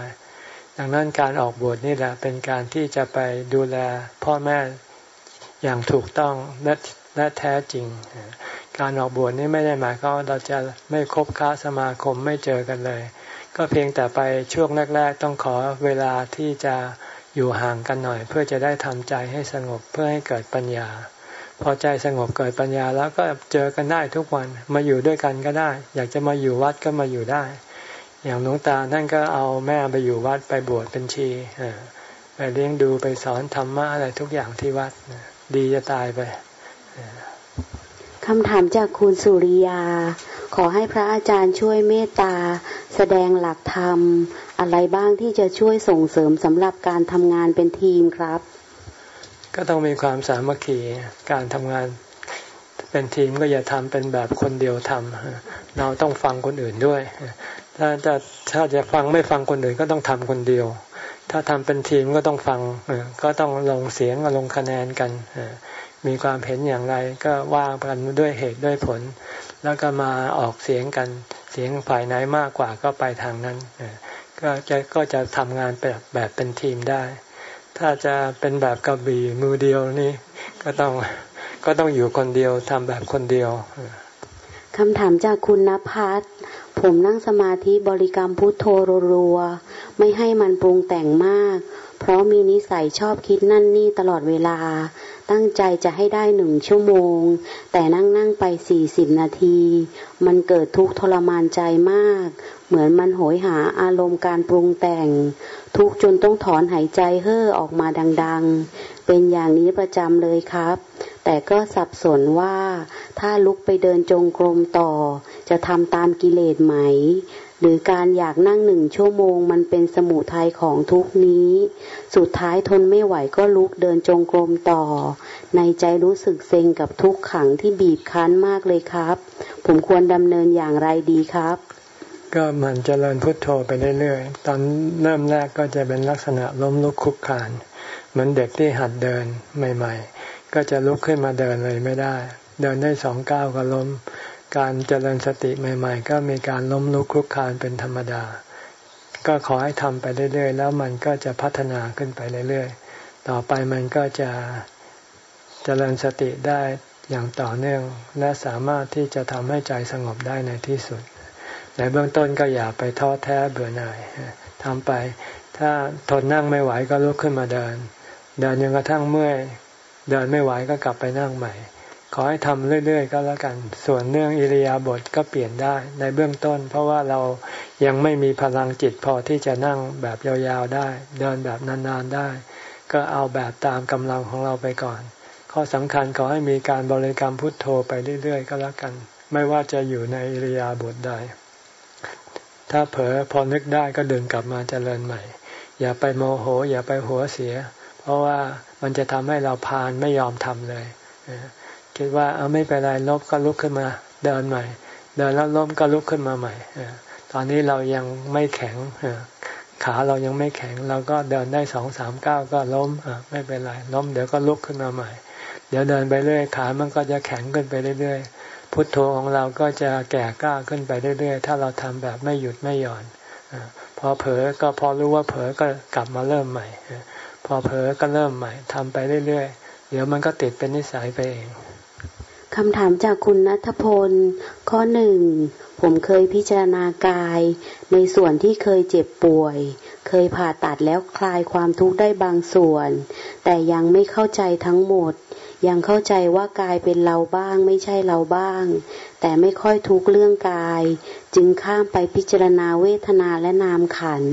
ดังนั้นการออกบวชนี่แหละเป็นการที่จะไปดูแลพ่อแม่อย่างถูกต้องและและแท้จริง การออกบวชนี่ไม่ได้หมายความว่าเราจะไม่คบค้าสมาคมไม่เจอกันเลย ก็เพียงแต่ไปช่วงแรก ๆ ต้องขอเวลาที่จะอยู่ห่างกันหน่อย เพื่อจะได้ทำใจให้สงบเพื่อให้เกิดปัญญา พอใจสงบเกิดปัญญาแล้วก็เจอกันได้ทุกวันมาอยู่ด้วยกันก็ได้ อยากจะมาอยู่วัดก็มาอยู่ได้ อย่างหลวงตาท่านก็เอาแม่ไปอยู่วัดไปบวชเป็นชีไปเลี้ยงดูไปสอนธรรมะอะไรทุกอย่างที่วัดดีจะตายไปคำถามจากคุณสุริยา ขอให้พระอาจารย์ช่วยเมตตา แสดงหลักธรรม อะไรบ้างที่จะช่วยส่งเสริมสำหรับการทำงานเป็นทีมครับ ก็ต้องมีความสามัคคีการทำงานเป็นทีมก็อย่าทำเป็นแบบคนเดียวทำเราต้องฟังคนอื่นด้วย ถ้าจะถ้าจะฟังไม่ฟังคนอื่นก็ต้องทำคนเดียว ถ้าทำเป็นทีมก็ต้องฟังก็ต้องลงเสียงลงคะแนนกันมีความเห็นอย่างไรก็ว่ากันด้วยเหตุด้วยผล แล้วก็มาออกเสียงกันเสียงฝ่ายไหนมากกว่าก็ไปทางนั้นก็จะก็จะทำงานแบบแบบเป็นทีมได้ ถ้าจะเป็นแบบกระบี่มือเดียวนี่ก็ต้องก็ต้องอยู่คนเดียวทำแบบคนเดียว คำถามจากคุณนภัสผมนั่งสมาธิบริกรรมพุทโธรัวๆไม่ให้มันปรุงแต่งมาก เพราะมีนิสัยชอบคิดนั่นนี่ตลอดเวลา ตั้งใจจะให้ได้หนึ่งชั่วโมง แต่นั่งนั่งไปสี่สิบนาที มันเกิดทุกข์ทรมานใจมาก เหมือนมันโหยหาอารมณ์การปรุงแต่ง ทุกจนต้องถอนหายใจเฮ่อออกมาดัง ๆ เป็นอย่างนี้ประจำเลยครับ แต่ก็สับสนว่าถ้าลุกไปเดินจงกรมต่อ จะทำตามกิเลสไหม หรือการอยากนั่งหนึ่งชั่วโมงมันเป็นสมุทัยของทุกนี้ สุดท้ายทนไม่ไหวก็ลุกเดินจงกรมต่อ ในใจรู้สึกเซ็งกับทุกขังที่บีบคั้นมากเลยครับ ผมควรดำเนินอย่างไรดีครับก็มันจเจริญพุทโธไปเรื่อยๆ ตอนเริ่มแรกก็จะเป็นลักษณะล้มลุกคุกคาน เหมือนเด็กที่หัดเดินใหม่ๆ ก็จะลุกขึ้นมาเดินเลยไม่ได้ เดินได้สองก้าวก็ล้ม การเจริญสติใหม่ ๆ ก็มีการล้มลุกคลุกคานเป็นธรรมดา ก็ขอให้ทำไปเรื่อยๆ แล้วมันก็จะพัฒนาขึ้นไปเรื่อยๆ ต่อไปมันก็จะเจริญสติได้อย่างต่อเนื่อง และสามารถที่จะทำให้ใจสงบได้ในที่สุดในเบื้องต้นก็อย่าไปท้อแท้เบื่อหน่ายทำไป ถ้าทนนั่งไม่ไหวก็ลุกขึ้นมาเดิน เดินจนกระทั่งเมื่อย เดินไม่ไหวก็กลับไปนั่งใหม่ ขอให้ทำเรื่อยๆก็แล้วกัน ส่วนเรื่องอิริยาบถก็เปลี่ยนได้ในเบื้องต้น เพราะว่าเรายังไม่มีพลังจิตพอที่จะนั่งแบบยาวๆได้ เดินแบบนานๆได้ ก็เอาแบบตามกำลังของเราไปก่อน ข้อสำคัญขอให้มีการบริกรรมพุทโธไปเรื่อยๆ ก็แล้วกัน ไม่ว่าจะอยู่ในอิริยาบถใดถ้าเผลอพอนึกได้ก็ดึงกลับมาเจริญใหม่ อย่าไปโมโห อย่าไปหัวเสีย เพราะว่า มันจะทำให้เราพานไม่ยอมทำเลยคิดว่าเอาไม่เป็นไรลบก็ลุกขึ้นมาเดินใหม่ เดินแล้วล้มก็ลุกขึ้นมาใหม่ตอนนี้เรายังไม่แข็งขาเรายังไม่แข็งเราก็เดินได้สองสามก้าวก็ล้มไม่เป็นไรล้มเดี๋ยวก็ลุกขึ้นมาใหม่ เดี๋ยวเดินไปเรื่อยขามันก็จะแข็งขึ้นไปเรื่อยๆพุทโธของเราก็จะแก่กล้าขึ้นไปเรื่อยๆถ้าเราทำแบบไม่หยุดไม่หย่อนพอเผลอก็พอรู้ว่าเผลอก็กลับมาเริ่มใหม่ พอเผลอก็เริ่มใหม่ทำไปเรื่อยๆ เดี๋ยวมันก็ติดเป็นนิสัยไปเองคำถามจากคุณนัทพล ข้อหนึ่ง ผมเคยพิจารณากาย ในส่วนที่เคยเจ็บป่วย เคยผ่าตัดแล้วคลายความทุกข์ได้บางส่วน แต่ยังไม่เข้าใจทั้งหมด ยังเข้าใจว่ากายเป็นเราบ้าง ไม่ใช่เราบ้าง แต่ไม่ค่อยทุกเรื่องกาย จึงข้ามไปพิจารณาเวทนาและนามขัน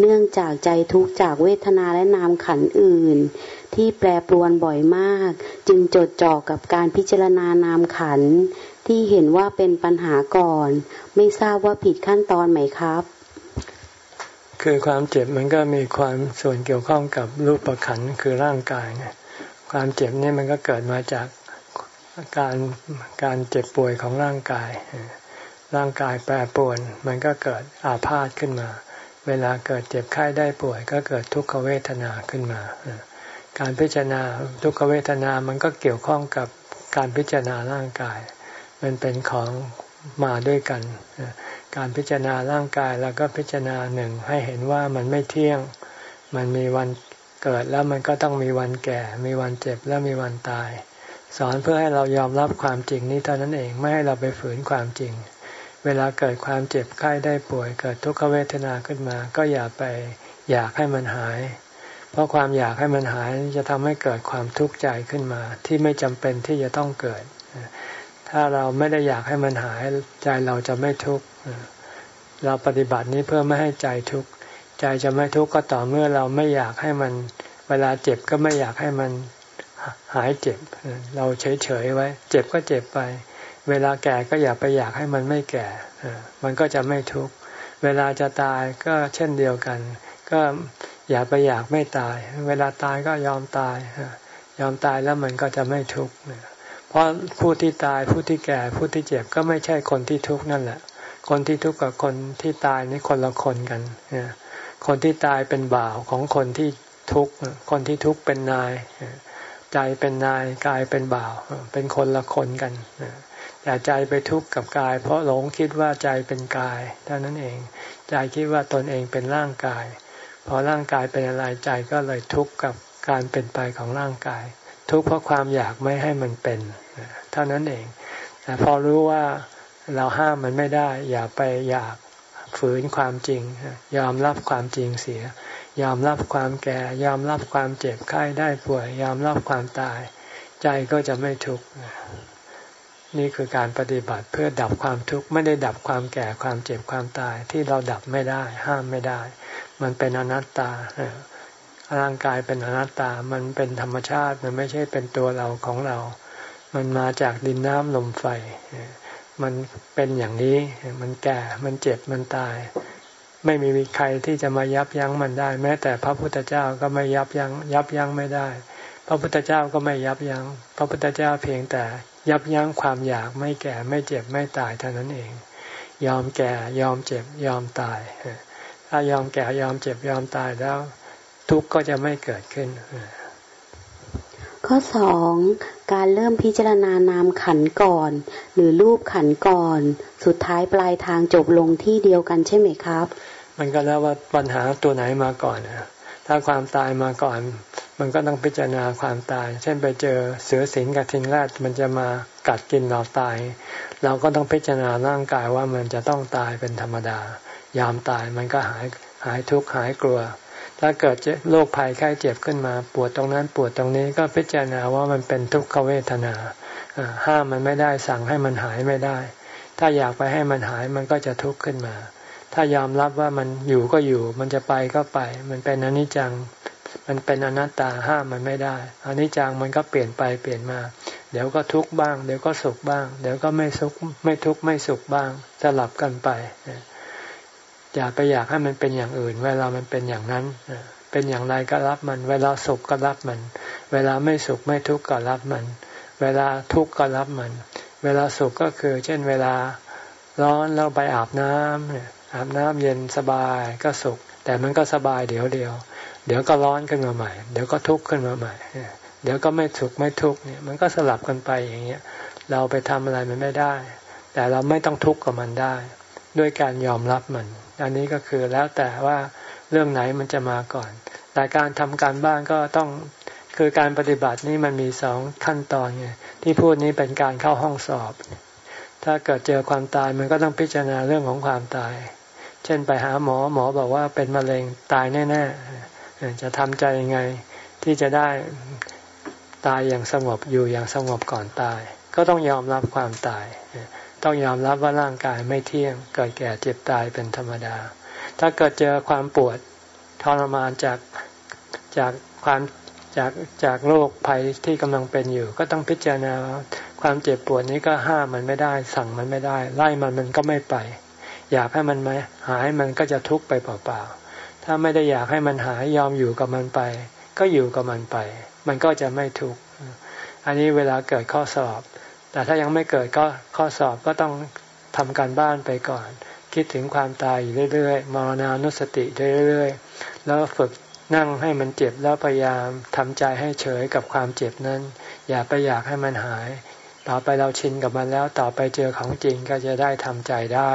เนื่องจากใจทุกจากเวทนาและนามขันอื่น ที่แปรปรวนบ่อยมาก จึงจดจ่อกับการพิจารณานามขัน ที่เห็นว่าเป็นปัญหาก่อน ไม่ทราบว่าผิดขั้นตอนไหมครับคือความเจ็บมันก็มีความส่วนเกี่ยวข้องกับรูปประขันคือร่างกายไง ความเจ็บนี่มันก็เกิดมาจากการการเจ็บป่วยของร่างกาย ร่างกายแปรปรวน มันก็เกิดอาพาธขึ้นมา เวลาเกิดเจ็บไข้ได้ป่วย ก็เกิดทุกขเวทนาขึ้นมา การพิจารณาทุกขเวทนามันก็เกี่ยวข้องกับการพิจารณาร่างกาย มันเป็นของมาด้วยกัน การพิจารณาร่างกายแล้วก็พิจารณาหนึ่งให้เห็นว่ามันไม่เที่ยง มันมีวัน เกิดแล้วมันก็ต้องมีวันแก่ มีวันเจ็บแล้วมีวันตาย สอนเพื่อให้เรายอมรับความจริงนี้เท่านั้นเองไม่ให้เราไปฝืนความจริง เวลาเกิดความเจ็บไข้ได้ป่วย เกิดทุกขเวทนาขึ้นมา ก็อย่าไปอยากให้มันหาย เพราะความอยากให้มันหายจะทำให้เกิดความทุกข์ใจขึ้นมา ที่ไม่จำเป็นที่จะต้องเกิด ถ้าเราไม่ได้อยากให้มันหายใจเราจะไม่ทุกข์เราปฏิบัตินี้เพื่อไม่ให้ใจทุกข์ ใจจะไม่ทุกข์ก็ต่อเมื่อเราไม่อยากให้มัน เวลาเจ็บก็ไม่อยากให้มันหายเจ็บ เราเฉยๆไว้ เจ็บก็เจ็บไป เวลาแก่ก็อย่าไปอยากให้มันไม่แก่ มันก็จะไม่ทุกข์ เวลาจะตายก็เช่นเดียวกัน ก็อย่าไปอยากไม่ตาย เวลาตายก็ยอมตาย ยอมตายแล้วมันก็จะไม่ทุกข์ เพราะผู้ที่ตายผู้ที่แก่ผู้ที่เจ็บก็ไม่ใช่คนที่ทุกข์นั่นแหละ คนที่ทุกข์กับคนที่ตายนี่คนละคนกัน คนที่ตายเป็นบ่าวของคนที่ทุกข์คนที่ทุกข์เป็นนายใจเป็นนายกายเป็นบ่าว เป็นคนละคนกันแต่ใจไปทุกข์กับกาย เพราะหลงคิดว่าใจเป็นกายเท่านั้นเอง ใจคิดว่าตนเองเป็นร่างกาย พอร่างกายเป็นอะไรใจก็เลยทุกข์กับการเป็นไปของร่างกาย ทุกข์เพราะความอยากไม่ให้มันเป็นเท่านั้นเองแต่พอรู้ว่าเราห้ามมันไม่ได้ อย่าไปอยาก ฝืนความจริง ยอมรับความจริงเสีย ยอมรับความแก่ ยอมรับความเจ็บไข้ได้ป่วย ยอมรับความตาย ใจก็จะไม่ทุกข์นี่คือการปฏิบัติเพื่อดับความทุกข์ไม่ได้ดับความแก่ความเจ็บความตายที่เราดับไม่ได้ ห้ามไม่ได้ มันเป็นอนัตตาร่างกายเป็นอนัตตา มันเป็นธรรมชาติ มันไม่ใช่เป็นตัวเราของเรา มันมาจากดินน้ำลมไฟ มันเป็นอย่างนี้ มันแก่ มันเจ็บ มันตาย ไม่มีใครที่จะมายับยั้งมันได้ แม้แต่พระพุทธเจ้าก็ไม่ยับยัง้งยับยั้งไม่ได้ พระพุทธเจ้าก็ไม่ยับยัง้ง พระพุทธเจ้าเพียงแต่ยับยั้งความอยากไม่แก่ไม่เจ็บไม่ตายเท่านั้นเอง ยอมแก่ยอมเจ็บยอมตาย ถ้ายอมแก่ยอมเจ็บยอมตายแล้ว ทุกข์ก็จะไม่เกิดขึ้น ข้อสอง การเริ่มพิจารณานามขันก่อน หรือรูปขันก่อน สุดท้ายปลายทางจบลงที่เดียวกันใช่ไหมครับ มันก็แล้วว่าปัญหาตัวไหนมาก่อนนะถ้าความตายมาก่อน มันก็ต้องพิจารณาความตาย เช่นไปเจอเสือสิงกับทิงแรดมันจะมากัดกินเราตาย เราก็ต้องพิจารณาร่างกายว่ามันจะต้องตายเป็นธรรมดา ยามตายมันก็หายหายทุกข์หายกลัว ถ้าเกิดโรคภัยไข้เจ็บขึ้นมา ปวดตรงนั้นปวดตรงนี้ก็พิจารณาว่ามันเป็นทุกขเวทนาห้ามมันไม่ได้สั่งให้มันหายไม่ได้ ถ้าอยากไปให้มันหายมันก็จะทุกข์ขึ้นมา ถ้ายอมรับว่ามันอยู่ก็อยู่ มันจะไปก็ไป มันเป็นอนิจจัง มันเป็นอนัตตาห้ามมันไม่ได้อนิจจังมันก็เปลี่ยนไปเปลี่ยนมา เดี๋ยวก็ทุกข์บ้าง เดี๋ยวก็สุขบ้าง เดี๋ยวก็ไม่สุขไม่ทุกข์ไม่สุขบ้างสลับกันไป อย่าไปอยากให้มันเป็นอย่างอื่น เวลามันเป็นอย่างนั้น เป็นอย่างไรก็รับมัน เวลาสุขก็รับมัน เวลาไม่สุขไม่ทุกข์ก็รับมัน เวลาทุกข์ก็รับมัน เวลาสุขก็คือ เช่นเวลาร้อนเราไปอาบน้ำเนี่ยอาบน้ำเย็นสบายก็สุข แต่มันก็สบายเดี๋ยวเดียว เดี๋ยวก็ร้อนขึ้นมาใหม่ เดี๋ยวก็ทุกข์ขึ้นมาใหม่ เดี๋ยวก็ไม่สุขไม่ทุกข์เนี่ยมันก็สลับกันไปอย่างเงี้ย เราไปทำอะไรมันไม่ได้ แต่เราไม่ต้องทุกข์กับมันได้ ด้วยการยอมรับมัน อันนี้ก็คือแล้วแต่ว่าเรื่องไหนมันจะมาก่อน แต่การทำการบ้านก็ต้องคือการปฏิบัตินี้มันมีสองขั้นตอนไงที่พูดนี้เป็นการเข้าห้องสอบ ถ้าเกิดเจอความตายมันก็ต้องพิจารณาเรื่องของความตาย เช่นไปหาหมอหมอบอกว่าเป็นมะเร็งตายแน่ๆจะทำใจยังไงที่จะได้ตายอย่างสงบอยู่อย่างสงบก่อนตาย ก็ต้องยอมรับความตาย ต้องยอมรับว่าร่างกายไม่เที่ยง เกิดแก่เจ็บตายเป็นธรรมดา ถ้าเกิดเจอความปวดทรมานจากจากความจากจากโรคภัยที่กำลังเป็นอยู่ ก็ต้องพิจารณาความเจ็บปวดนี้ก็ห้ามมันไม่ได้ สั่งมันไม่ได้ ไล่มันมันก็ไม่ไป อยากให้มันไหมหายมันก็จะทุกข์ไปเปล่าๆถ้าไม่ได้อยากให้มันหายยอมอยู่กับมันไป ก็อยู่กับมันไป มันก็จะไม่ทุกข์อันนี้เวลาเกิดข้อสอบ แต่ถ้ายังไม่เกิดก็ข้อสอบก็ต้องทำการบ้านไปก่อน คิดถึงความตายอยู่เรื่อยๆมรณานุสติเรื่อยๆแล้วฝึกนั่งให้มันเจ็บแล้วพยายามทำใจให้เฉยกับความเจ็บนั้น อย่าไปอยากให้มันหาย ต่อไปเราชินกับมันแล้วต่อไปเจอของจริงก็จะได้ทำใจได้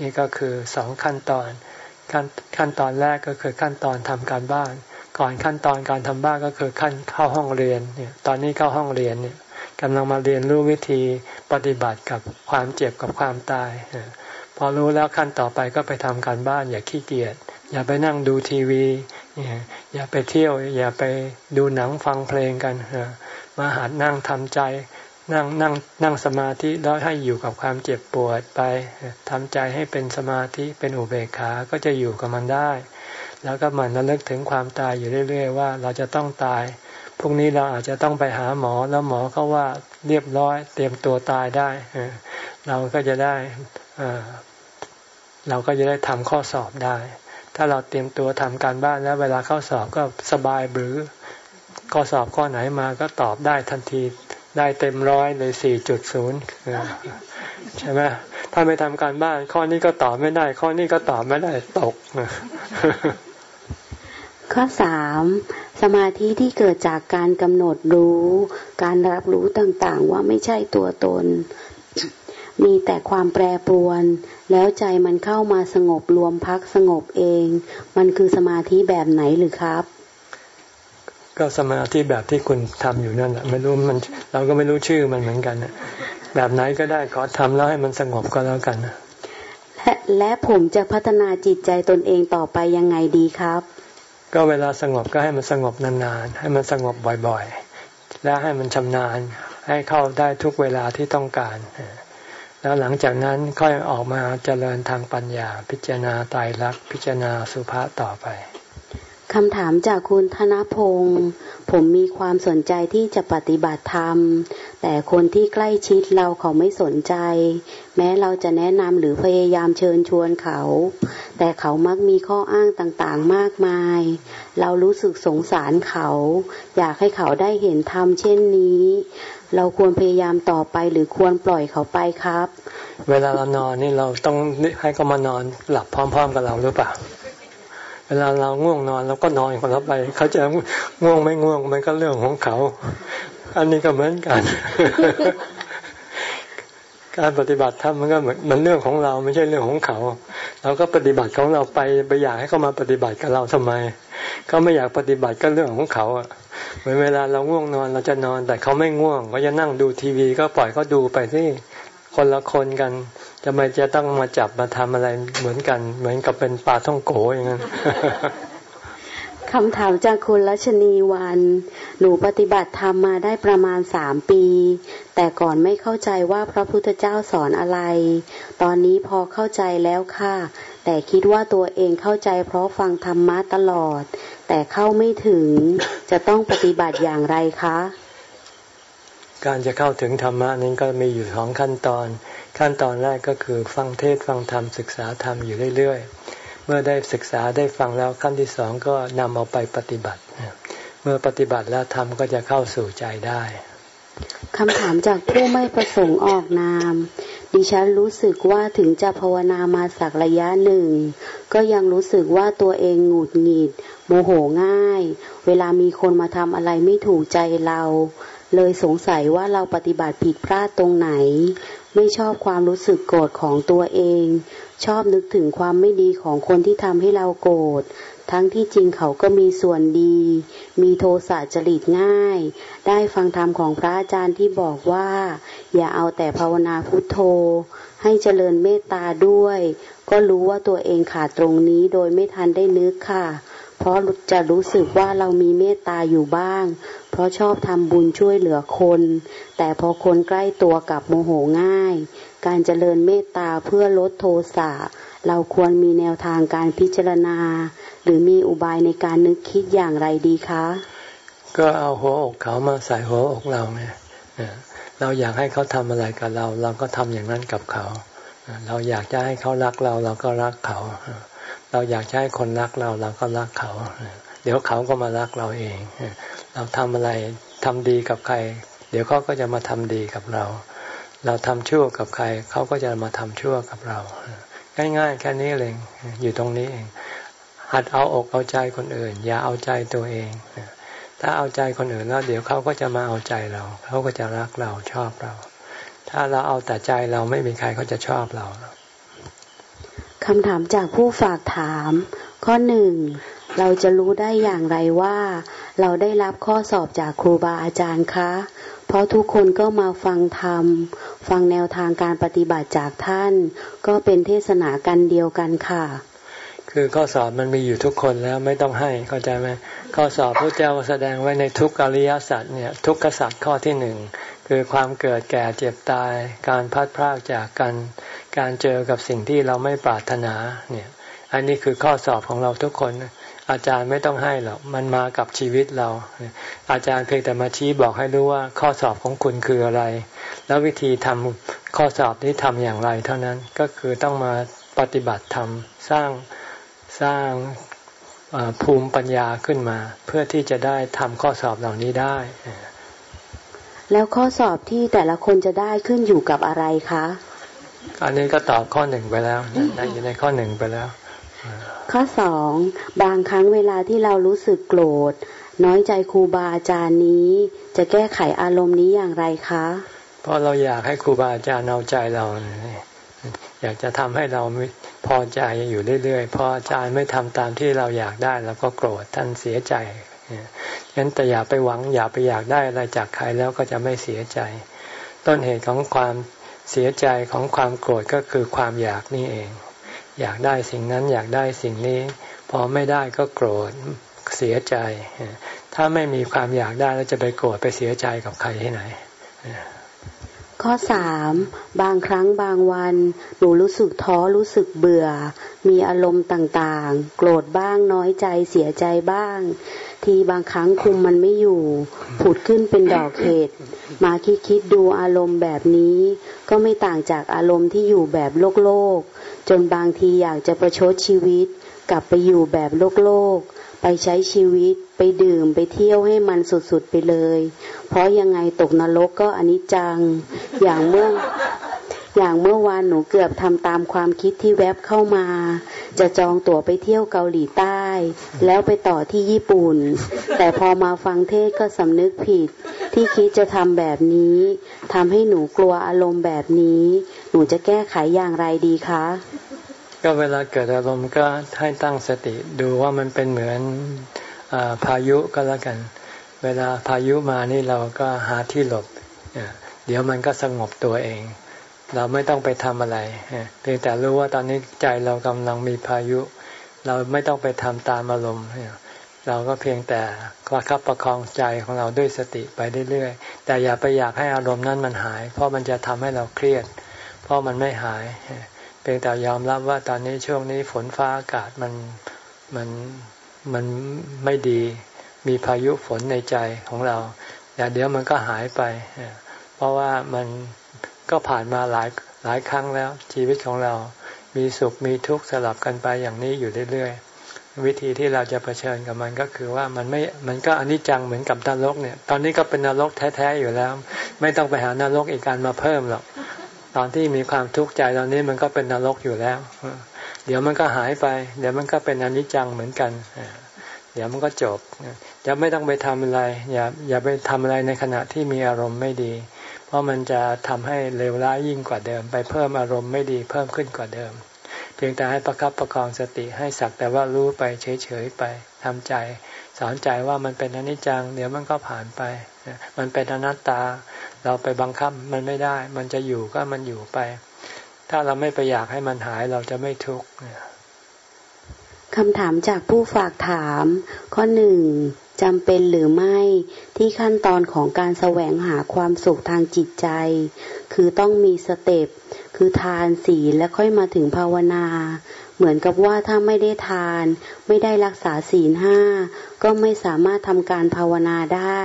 นี่ก็คือสองขั้นตอนขั้นขั้นตอนแรกก็คือขั้นตอนทำการบ้าน ก่อนขั้นตอนการทำบ้านก็คือขั้นเข้าห้องเรียนเนี่ยตอนนี้เข้าห้องเรียนเนี่ย กำลังมาเรียนรู้วิธีปฏิบัติกับความเจ็บกับความตาย พอรู้แล้วขั้นต่อไปก็ไปทำการบ้าน อย่าขี้เกียจอย่าไปนั่งดูทีวี อย่าไปเที่ยว อย่าไปดูหนังฟังเพลงกันมาหัดนั่งทำใจนั่งนั่งนั่งสมาธิแล้วให้อยู่กับความเจ็บปวดไปทำใจให้เป็นสมาธิเป็นอุเบกขาก็จะอยู่กับมันได้ แล้วก็มันระลึกถึงความตายอยู่เรื่อย ๆ ว่าเราจะต้องตาย พรุ่งนี้เราอาจจะต้องไปหาหมอแล้วหมอเขาว่าเรียบร้อยเตรียมตัวตายได้เราก็จะได้เราก็จะได้ทำข้อสอบได้ ถ้าเราเตรียมตัวทำการบ้านแล้วเวลาเข้าสอบก็สบายหรือข้อสอบข้อไหนมาก็ตอบได้ทันทีได้เต็มร้อยเลยสี่จุดศูนย์ใช่ไหมถ้าไม่ทำการบ้าน ข้อนี้ก็ตอบไม่ได้ ข้อนี้ก็ตอบไม่ได้ตก ข้อสามสมาธิที่เกิดจากการกำหนดรู้ การรับรู้ต่างๆ ว่าไม่ใช่ตัวตน มีแต่ความแปรปรวน แล้วใจมันเข้ามาสงบรวมพักสงบเอง มันคือสมาธิแบบไหนหรือครับ ก็สมาธิแบบที่คุณทำอยู่นั่นแหละไม่รู้มัน เราก็ไม่รู้ชื่อมันเหมือนกันแบบไหนก็ได้ขอทำแล้วให้มันสงบก็แล้วกันและและผมจะพัฒนาจิตใจตนเองต่อไปยังไงดีครับ ก็เวลาสงบก็ให้มันสงบนานๆ ให้มันสงบบ่อยๆ แล้วให้มันชำนาญ ให้เข้าได้ทุกเวลาที่ต้องการ แล้วหลังจากนั้นค่อยออกมาเจริญทางปัญญา พิจารณาตายรักพิจารณาสุภาษต่อไป คำถามจากคุณธนพงศ์ผมมีความสนใจที่จะปฏิบัติธรรม แต่คนที่ใกล้ชิดเราเขาไม่สนใจ แม้เราจะแนะนำหรือพยายามเชิญชวนเขา แต่เขามักมีข้ออ้างต่างๆมากมาย เรารู้สึกสงสารเขา อยากให้เขาได้เห็นธรรมเช่นนี้ เราควรพยายามต่อไปหรือควรปล่อยเขาไปครับ เวลาเรานอนนี่เราต้องให้เขามานอนหลับพร้อม ๆ กับเราหรือเปล่า เวลาเราง่วงนอนเราก็นอนของเราไป เขาจะง่วงไม่ง่วงมันก็เรื่องของเขา อันนี้ก็เหมือนกัน การปฏิบัติธรรมมันก็เหมือนมันเรื่องของเราไม่ใช่เรื่องของเขา เราก็ปฏิบัติของเราไปไปอยากให้เขามาปฏิบัติกับเราทำไมเขาไม่อยากปฏิบัติก็เรื่องของเขาอะเหมือนเวลาเราง่วงนอนเราจะนอน แต่เขาไม่ง่วงเขาจะนั่งดูทีวีก็ปล่อยเขาดูไปที่คนละคนกัน จะไม่จะต้องมาจับมาทำอะไรเหมือนกัน เหมือนกับเป็นปลาท่องโกอย่างนั้นคำถามจากคุณรัชนีวัน หนูปฏิบัติธรรมมาได้ประมาณสามปี แต่ก่อนไม่เข้าใจว่าพระพุทธเจ้าสอนอะไร ตอนนี้พอเข้าใจแล้วค่ะ แต่คิดว่าตัวเองเข้าใจเพราะฟังธรรมะตลอด แต่เข้าไม่ถึง จะต้องปฏิบัติอย่างไรคะ การจะเข้าถึงธรรมะนี้ก็มีอยู่สองขั้นตอน ขั้นตอนแรกก็คือฟังเทศฟังธรรมศึกษาธรรมอยู่เรื่อยๆ เมื่อได้ศึกษาได้ฟังแล้วขั้นที่สองก็นำเอาไปปฏิบัติ เมื่อปฏิบัติแล้วธรรมก็จะเข้าสู่ใจได้คำถามจากผู้ไม่ประสงค์ออกนาม ดิฉันรู้สึกว่าถึงจะภาวนามาสักระยะหนึ่ง ก็ยังรู้สึกว่าตัวเองหงุดหงิด โมโหง่าย เวลามีคนมาทำอะไรไม่ถูกใจเรา เลยสงสัยว่าเราปฏิบัติผิดพลาดตรงไหน ไม่ชอบความรู้สึกโกรธของตัวเอง ชอบนึกถึงความไม่ดีของคนที่ทำให้เราโกรธ ทั้งที่จริงเขาก็มีส่วนดี มีโทสะจริตง่าย ได้ฟังธรรมของพระอาจารย์ที่บอกว่า อย่าเอาแต่ภาวนาพุทโธ ให้เจริญเมตตาด้วย ก็รู้ว่าตัวเองขาดตรงนี้โดยไม่ทันได้นึกค่ะ เพราะจะรู้สึกว่าเรามีเมตตาอยู่บ้าง เพราะชอบทำบุญช่วยเหลือคน แต่พอคนใกล้ตัวกับโมโหง่าย การเจริญเมตตาเพื่อลดโทสะเราควรมีแนวทางการพิจารณา หรือมีอุบายในการนึกคิดอย่างไรดีคะ ก็เอาหัวอกเขามาใส่หัวอกเราไงเราอยากให้เขาทำอะไรกับเรา เราก็ทำอย่างนั้นกับเขา เราอยากจะให้เขารักเราเราก็รักเขา เราอยากให้คนรักเราเราก็รักเขา เดี๋ยวเขาก็มารักเราเอง เราทำอะไรทำดีกับใคร เดี๋ยวเขาก็จะมาทำดีกับเรา เราทำชั่วกับใคร เขาก็จะมาทำชั่วกับเรา ง่ายๆ แค่นี้เองอยู่ตรงนี้เอง หัดเอาอกเอาใจคนอื่น อย่าเอาใจตัวเอง ถ้าเอาใจคนอื่นแล้ว เดี๋ยวเขาก็จะมาเอาใจเรา เขาก็จะรักเราชอบเรา ถ้าเราเอาแต่ใจเราไม่มีใครเขาจะชอบเราคำถามจากผู้ฝากถาม ข้อหนึ่ง เราจะรู้ได้อย่างไรว่า เราได้รับข้อสอบจากครูบาอาจารย์คะ เพราะทุกคนก็มาฟังธรรม ฟังแนวทางการปฏิบัติจากท่าน ก็เป็นเทศนากันเดียวกันค่ะ คือข้อสอบมันมีอยู่ทุกคนแล้วไม่ต้องให้เข้าใจไหมข้อสอบพระเจ้าแสดงไว้ในทุกอริยสัจเนี่ยทุกขสัจข้อที่หนึ่งคือความเกิดแก่เจ็บตาย การพัดพรากจากกันการเจอกับสิ่งที่เราไม่ปรารถนาเนี่ย อันนี้คือข้อสอบของเราทุกคน อาจารย์ไม่ต้องให้หรอกมันมากับชีวิตเรา อาจารย์เพียงแต่มาชี้บอกให้รู้ว่าข้อสอบของคุณคืออะไร แล้ววิธีทำข้อสอบนี้ทำอย่างไร เท่านั้นก็คือต้องมาปฏิบัติธรรมสร้างสร้างภูมิปัญญาขึ้นมา เพื่อที่จะได้ทำข้อสอบเหล่านี้ได้ แล้วข้อสอบที่แต่ละคนจะได้ขึ้นอยู่กับอะไรคะ อันนี้ก็ตอบข้อหนึ่งไปแล้วได้อยู่ในข้อหนึ่งไปแล้ว ข้อสองบางครั้งเวลาที่เรารู้สึกโกรธ น้อยใจครูบาอาจารย์นี้ จะแก้ไขอารมณ์นี้อย่างไรคะ เพราะเราอยากให้ครูบาอาจารย์เอาใจเรา อยากจะทำให้เราพอใจอยู่เรื่อยๆ พออาจารย์ไม่ทำตามที่เราอยากได้เราก็โกรธท่านเสียใจฉะนั้นแต่อย่าไปหวังอย่าไปอยากได้อะไรจากใครแล้วก็จะไม่เสียใจ ต้นเหตุของความเสียใจของความโกรธก็คือความอยากนี่เอง อยากได้สิ่งนั้นอยากได้สิ่งนี้ พอไม่ได้ก็โกรธเสียใจ ถ้าไม่มีความอยากได้แล้วจะไปโกรธไปเสียใจกับใครที่ไหน ข้อสามบางครั้งบางวัน หนูรู้สึกท้อรู้สึกเบื่อ มีอารมณ์ต่างๆ โกรธบ้างน้อยใจเสียใจบ้าง ทีบางครั้งคุมมันไม่อยู่ ผุดขึ้นเป็นดอกเห็ดมาคิดคิดดูอารมณ์แบบนี้ ก็ไม่ต่างจากอารมณ์ที่อยู่แบบโลกโลก จนบางทีอยากจะประชดชีวิต กลับไปอยู่แบบโลกโลก ไปใช้ชีวิตไปดื่มไปเที่ยวให้มันสุดๆไปเลย เพราะยังไงตกนรกก็อนิจจัง อย่างเมื่อ อย่างเมื่อวานหนูเกือบทำตามความคิดที่แวบเข้ามา จะจองตั๋วไปเที่ยวเกาหลีใต้ แล้วไปต่อที่ญี่ปุ่น แต่พอมาฟังเทศก็สำนึกผิด ที่คิดจะทำแบบนี้ทำให้หนูกลัวอารมณ์แบบนี้ หนูจะแก้ไขอย่างไรดีคะ ก็เวลาเกิดอารมณ์ก็ให้ตั้งสติดูว่ามันเป็นเหมือนอพายุก็แล้วกัน เวลาพายุมานี่เราก็หาที่หลบ เดี๋ยวมันก็สงบตัวเอง เราไม่ต้องไปทำอะไรเพียงแต่รู้ว่าตอนนี้ใจเรากำลังมีพายุ เราไม่ต้องไปทำตามอารมณ์เราก็เพียงแต่ประคับประคองใจของเราด้วยสติไปเรื่อยๆ แต่อย่าไปอยากให้อารมณ์นั้นมันหาย เพราะมันจะทำให้เราเครียด เพราะมันไม่หาย เพียงแต่ยอมรับว่าตอนนี้ช่วงนี้ฝนฟ้าอากาศมันมันมันไม่ดี มีพายุฝนในใจของเราแต่เดี๋ยวมันก็หายไป เพราะว่ามัน ก็ผ่านมาหลายหลายครั้งแล้ว ชีวิตของเรา มีสุขมีทุกข์สลับกันไปอย่างนี้อยู่เรื่อยๆ วิธีที่เราจะเผชิญกับมันก็คือว่ามันไม่มันก็อนิจจังเหมือนกับนรกเนี่ย ตอนนี้ก็เป็นนรกแท้ๆอยู่แล้ว ไม่ต้องไปหานรกอีกการมาเพิ่มหรอกตอนที่มีความทุกข์ใจตอนนี้มันก็เป็นนรกอยู่แล้ว เดี๋ยวมันก็หายไป เดี๋ยวมันก็เป็นอนิจจังเหมือนกัน เดี๋ยวมันก็จบจะไม่ต้องไปทำอะไร อย่าอย่าไปทำอะไรในขณะที่มีอารมณ์ไม่ดี ราะมันจะทำให้เลวร้ายยิ่งกว่าเดิม ไปเพิ่มอารมณ์ไม่ดีเพิ่มขึ้นกว่าเดิม เพียงแต่ให้ประครับประคองสติให้สักแต่ว่ารู้ไปเฉยๆไปทำใจ สอนใจว่ามันเป็นอนิจจัง เดี๋ยวมันก็ผ่านไป มันเป็นอนัตตา เราไปบังคับมันไม่ได้ มันจะอยู่ก็มันอยู่ไป ถ้าเราไม่ไปอยากให้มันหายเราจะไม่ทุกข์คำถามจากผู้ฝากถาม ข้อหนึ่ง จำเป็นหรือไม่ที่ขั้นตอนของการแสวงหาความสุขทางจิตใจ คือต้องมีสเต็ปคือทานศีลและค่อยมาถึงภาวนา เหมือนกับว่าถ้าไม่ได้ทาน ไม่ได้รักษาศีลห้าก็ไม่สามารถทำการภาวนาได้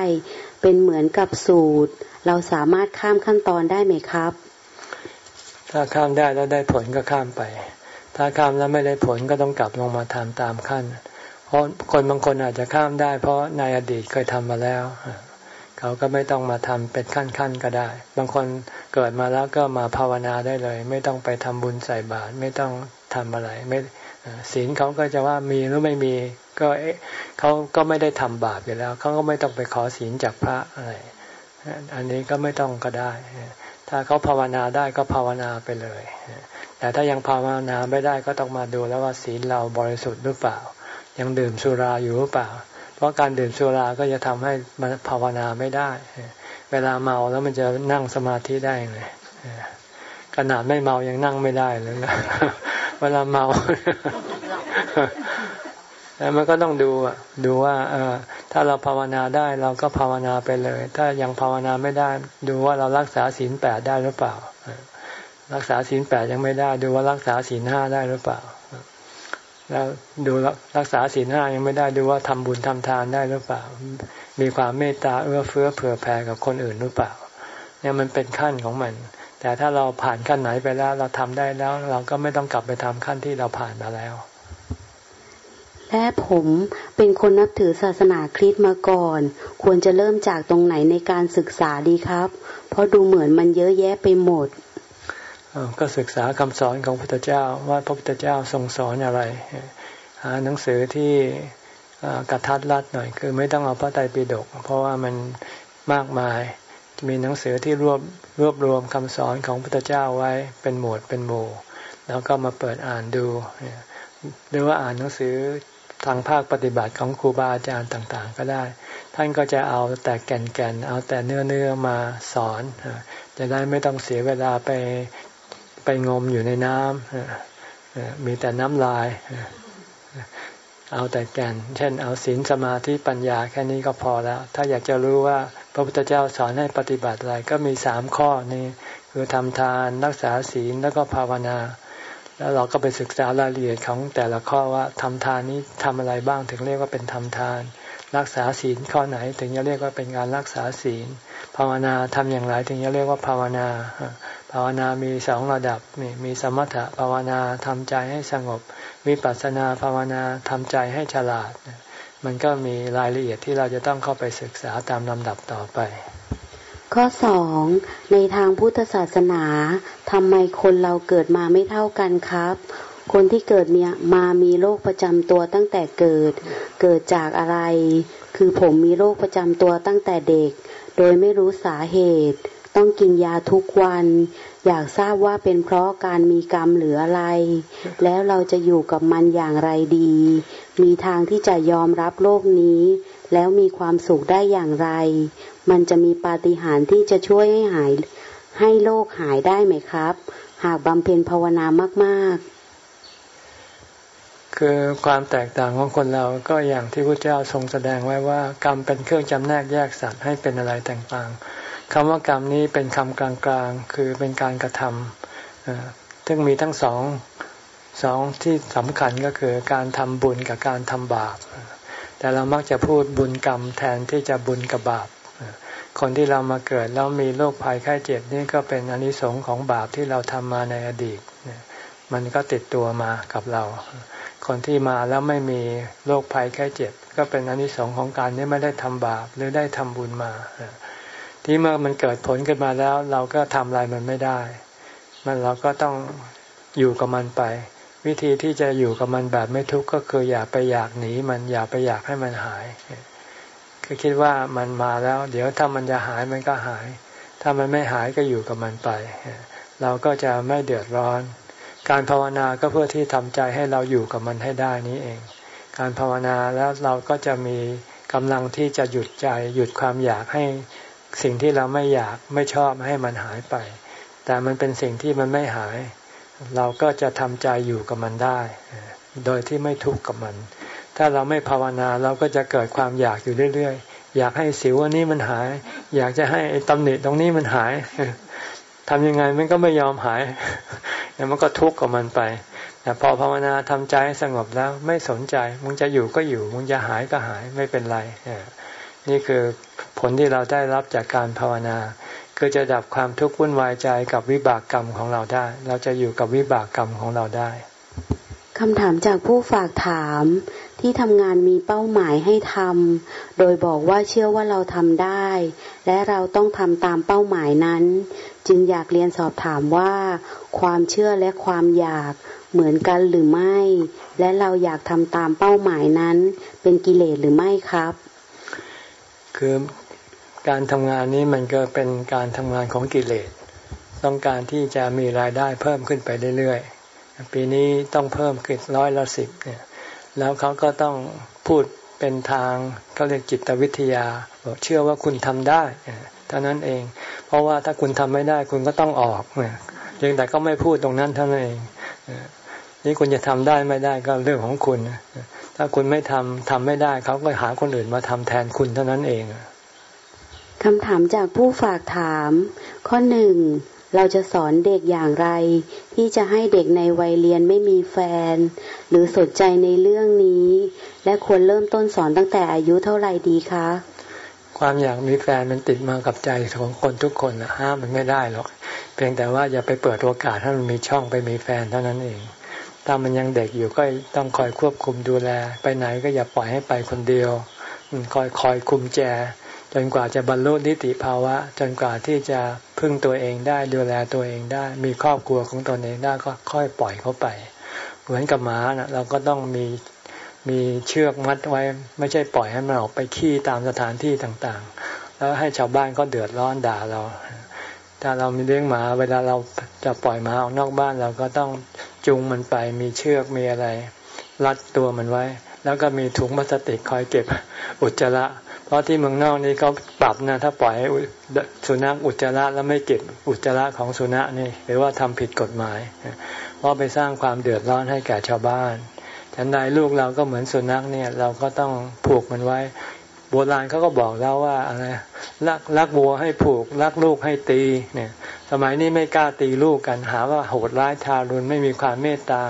เป็นเหมือนกับสูตร เราสามารถข้ามขั้นตอนได้ไหมครับ ถ้าข้ามได้แล้วได้ผลก็ข้ามไป ถ้าข้ามแล้วไม่ได้ผลก็ต้องกลับลงมาทำตามขั้น เพราะคนบางคนอาจจะข้ามได้ เพราะในอดีตเคยทำมาแล้ว เขาก็ไม่ต้องมาทำเป็นขั้นๆก็ได้ บางคนเกิดมาแล้วก็มาภาวนาได้เลย ไม่ต้องไปทำบุญใส่บาตรไม่ต้องทำอะไรไม่ศีลเขาก็จะว่ามีหรือไม่มีก็เขาก็ไม่ได้ทำบาปอยู่แล้วเขาก็ไม่ต้องไปขอศีลจากพระอะไรอันนี้ก็ไม่ต้องก็ได้ ถ้าเขาภาวนาได้ก็ภาวนาไปเลย แต่ถ้ายังภาวนาไม่ได้ก็ต้องมาดูแล้วว่าศีลเราบริสุทธิ์หรือเปล่า ยังดื่มสุราอยู่หรือเปล่า เพราะการดื่มสุราก็จะทำให้มันภาวนาไม่ได้ เวลาเมาแล้วมันจะนั่งสมาธิได้ไงขนาดไม่เมายังนั่งไม่ได้เลยนะเวลาเมาแล้วมันก็ต้องดูอะดูว่าเออถ้าเราภาวนาได้เราก็ภาวนาไปเลย ถ้ายังภาวนาไม่ได้ ดูว่าเรารักษาศีลแปดได้หรือเปล่า รักษาศีลแปดยังไม่ได้ ดูว่ารักษาศีลห้าได้หรือเปล่า แล้วดูรักษาศีลห้ายังไม่ได้ดูว่าทำบุญทำทานได้หรือเปล่า มีความเมตตาเอื้อเฟื้อเผื่อแผ่กับคนอื่นหรือเปล่า เนี่ยมันเป็นขั้นของมัน แต่ถ้าเราผ่านขั้นไหนไปแล้ว เราทำได้แล้ว เราก็ไม่ต้องกลับไปทำขั้นที่เราผ่านมาแล้วและผมเป็นคนนับถือศาสนาคริสต์มาก่อน ควรจะเริ่มจากตรงไหนในการศึกษาดีครับ เพราะดูเหมือนมันเยอะแยะไปหมด ก็ศึกษาคำสอนของพระพุทธเจ้าว่าพระพุทธเจ้าทรงสอนอะไร หาหนังสือที่กระทัดรัดหน่อย คือไม่ต้องเอาพระไตรปิฎกเพราะว่ามันมากมายมีหนังสือที่รวบรวบรวมคำสอนของพระพุทธเจ้าไว้เป็นหมวดเป็นหมู่ แล้วก็มาเปิดอ่านดู หรือว่าอ่านหนังสือทางภาคปฏิบัติของครูบาอาจารย์ต่างๆ ก็ได้ ท่านก็จะเอาแต่แก่นๆ เอาแต่เนื้อเนื้อมาสอน จะได้ไม่ต้องเสียเวลาไป ไปงมอยู่ในน้ำมีแต่น้ำลาย เอาแต่แก่น เช่น เอาศีลสมาธิปัญญาแค่นี้ก็พอแล้ว ถ้าอยากจะรู้ว่าพระพุทธเจ้าสอนให้ปฏิบัติอะไรก็มีสามข้อนี้ คือทำทานรักษาศีลแล้วก็ภาวนา แล้วเราก็ไปศึกษารายละเอียดของแต่ละข้อว่าทำทานนี้ทำอะไรบ้างถึงเรียกว่าเป็นทำทานรักษาศีลข้อไหนถึงจะเรียกว่าเป็นการรักษาศีล ภาวนาทำอย่างไรถึงจะเรียกว่าภาวนา ภาวนามีสองระดับมีมีสมถะภาวนาทำใจให้สงบมีปัสนาภาวนาทำใจให้ฉลาด มันก็มีรายละเอียดที่เราจะต้องเข้าไปศึกษาตามลำดับต่อไป ข้อสองในทางพุทธศาสนาทำไมคนเราเกิดมาไม่เท่ากันครับ คนที่เกิดมีมามีโรคประจำตัวตั้งแต่เกิด เกิดจากอะไร คือผมมีโรคประจำตัวตั้งแต่เด็ก โดยไม่รู้สาเหตุ ต้องกินยาทุกวัน อยากทราบว่าเป็นเพราะการมีกรรมหรืออะไร แล้วเราจะอยู่กับมันอย่างไรดี มีทางที่จะยอมรับโลกนี้ แล้วมีความสุขได้อย่างไร มันจะมีปาฏิหาริย์ที่จะช่วยให้หาย ให้โลกหายได้ไหมครับ หากบำเพ็ญภาวนามากๆ คือความแตกต่างของคนเราก็อย่างที่พระเจ้าทรงแสดงไว้ว่า กรรมเป็นเครื่องจำแนกแยกสัตว์ให้เป็นอะไรต่างๆ คำว่ากรรมนี้เป็นคำกลางๆ คือเป็นการกระทำซึ่งมีทั้งสองสองที่สำคัญก็คือการทำบุญกับการทำบาป แต่เรามักจะพูดบุญกรรมแทนที่จะบุญกับบาป คนที่เรามาเกิดแล้วมีโรคภัยไข้เจ็บนี่ก็เป็นอนิสงส์ของบาปที่เราทำมาในอดีต มันก็ติดตัวมากับเรา คนที่มาแล้วไม่มีโรคภัยไข้เจ็บ ก็เป็นอนิสงส์ของการที่ไม่ได้ทำบาปหรือได้ทำบุญมา ที่เมื่อมันเกิดผลขึ้นมาแล้ว เราก็ทำอะไรมันไม่ได้ มันเราก็ต้องอยู่กับมันไป วิธีที่จะอยู่กับมันแบบไม่ทุกข์ก็คืออย่าไปอยากหนีมันอย่าไปอยากให้มันหาย คือคิดว่ามันมาแล้ว เดี๋ยวถ้ามันจะหายมันก็หาย ถ้ามันไม่หายก็อยู่กับมันไป เราก็จะไม่เดือดร้อน การภาวนาก็เพื่อที่ทำใจให้เราอยู่กับมันให้ได้นี้เอง การภาวนาแล้วเราก็จะมีกำลังที่จะหยุดใจหยุดความอยากให้ สิ่งที่เราไม่อยากไม่ชอบให้มันหายไป แต่มันเป็นสิ่งที่มันไม่หาย เราก็จะทำใจอยู่กับมันได้ โดยที่ไม่ทุกข์กับมัน ถ้าเราไม่ภาวนาเราก็จะเกิดความอยากอยู่เรื่อยๆ อยากให้สิวอันนี้มันหาย อยากจะให้ตำหนิตรงนี้มันหายทำยังไงมันก็ไม่ยอมหายแล้วมันก็ทุกข์กับมันไปแต่พอภาวนาทำใจสงบแล้วไม่สนใจ มึงจะอยู่ก็อยู่ มึงจะหายก็หายไม่เป็นไร นี่คือผลที่เราได้รับจากการภาวนาก็จะดับความทุกข์วุ่นวายใจกับวิบากกรรมของเราได้ เราจะอยู่กับวิบากกรรมของเราได้คำถามจากผู้ฝากถามที่ทำงานมีเป้าหมายให้ทำโดยบอกว่าเชื่อว่าเราทำได้ และเราต้องทำตามเป้าหมายนั้น จึงอยากเรียนสอบถามว่า ความเชื่อและความอยากเหมือนกันหรือไม่ และเราอยากทำตามเป้าหมายนั้น เป็นกิเลสหรือไม่ครับ คือการทำงานนี้มันก็เป็นการทำงานของกิเลส ต้องการที่จะมีรายได้เพิ่มขึ้นไปเรื่อยๆ ปีนี้ต้องเพิ่มขึ้นร้อยละสิบเนี่ย แล้วเขาก็ต้องพูดเป็นทางเขาเรียกจิตวิทยาบอกเชื่อว่าคุณทำได้เท่านั้นเอง เพราะว่าถ้าคุณทำไม่ได้คุณก็ต้องออกเนี่ยยังแต่ก็ไม่พูดตรงนั้นเท่านั้นเองนี่คุณจะทำได้ไม่ได้ก็เรื่องของคุณ ถ้าคุณไม่ทำทำไม่ได้เขาก็หาคนอื่นมาทำแทนคุณเท่านั้นเองคำถามจากผู้ฝากถาม ข้อหนึ่งเราจะสอนเด็กอย่างไร ที่จะให้เด็กในวัยเรียนไม่มีแฟน หรือสนใจในเรื่องนี้ และควรเริ่มต้นสอนตั้งแต่อายุเท่าไหร่ดีคะ ความอยากมีแฟนมันติดมากับใจของคนทุกคนนะห้ามมันไม่ได้หรอก เพียงแต่ว่าอย่าไปเปิดโอกาสให้มันมีช่องไปมีแฟนเท่านั้นเอง ถ้ามันยังเด็กอยู่ก็ต้องคอยควบคุมดูแล ไปไหนก็อย่าปล่อยให้ไปคนเดียวคอยคอยคุมแจ จนกว่าจะบรรลุนิติภาวะ จนกว่าที่จะพึ่งตัวเองได้ดูแลตัวเองได้ มีครอบครัวของตนเองได้ก็ค่อยปล่อยเขาไป เหมือนกับหมานะเราก็ต้องมีมีเชือกมัดไว้ ไม่ใช่ปล่อยให้มันออกไปขี้ตามสถานที่ต่างๆ แล้วให้ชาวบ้านก็เดือดร้อนด่าเราถ้าเรามีเลี้ยงหมา เวลาเราจะปล่อยหมาออกนอกบ้านเราก็ต้อง จูงมันไป มีเชือกมีอะไร รัดตัวมันไว้ แล้วก็มีถุงพลาสติกคอยเก็บอุจจาระ เพราะที่เมืองนอกนี่เขาปรับนะถ้าปล่อยให้สุนัขอุจจาระแล้วไม่เก็บอุจจาระของสุนัขนี่หรือว่าทำผิดกฎหมายเพราะไปสร้างความเดือดร้อนให้แก่ชาวบ้านฉันใดลูกเราก็เหมือนสุนัขเนี่ยเราก็ต้องผูกมันไว้ โบราณเขาก็บอกแล้วว่าอะไรรักรักวัวให้ผูก รักลูกให้ตี เนี่ย สมัยนี้ไม่กล้าตีลูกกันหาว่าโหดร้ายทารุณไม่มีความเมตตา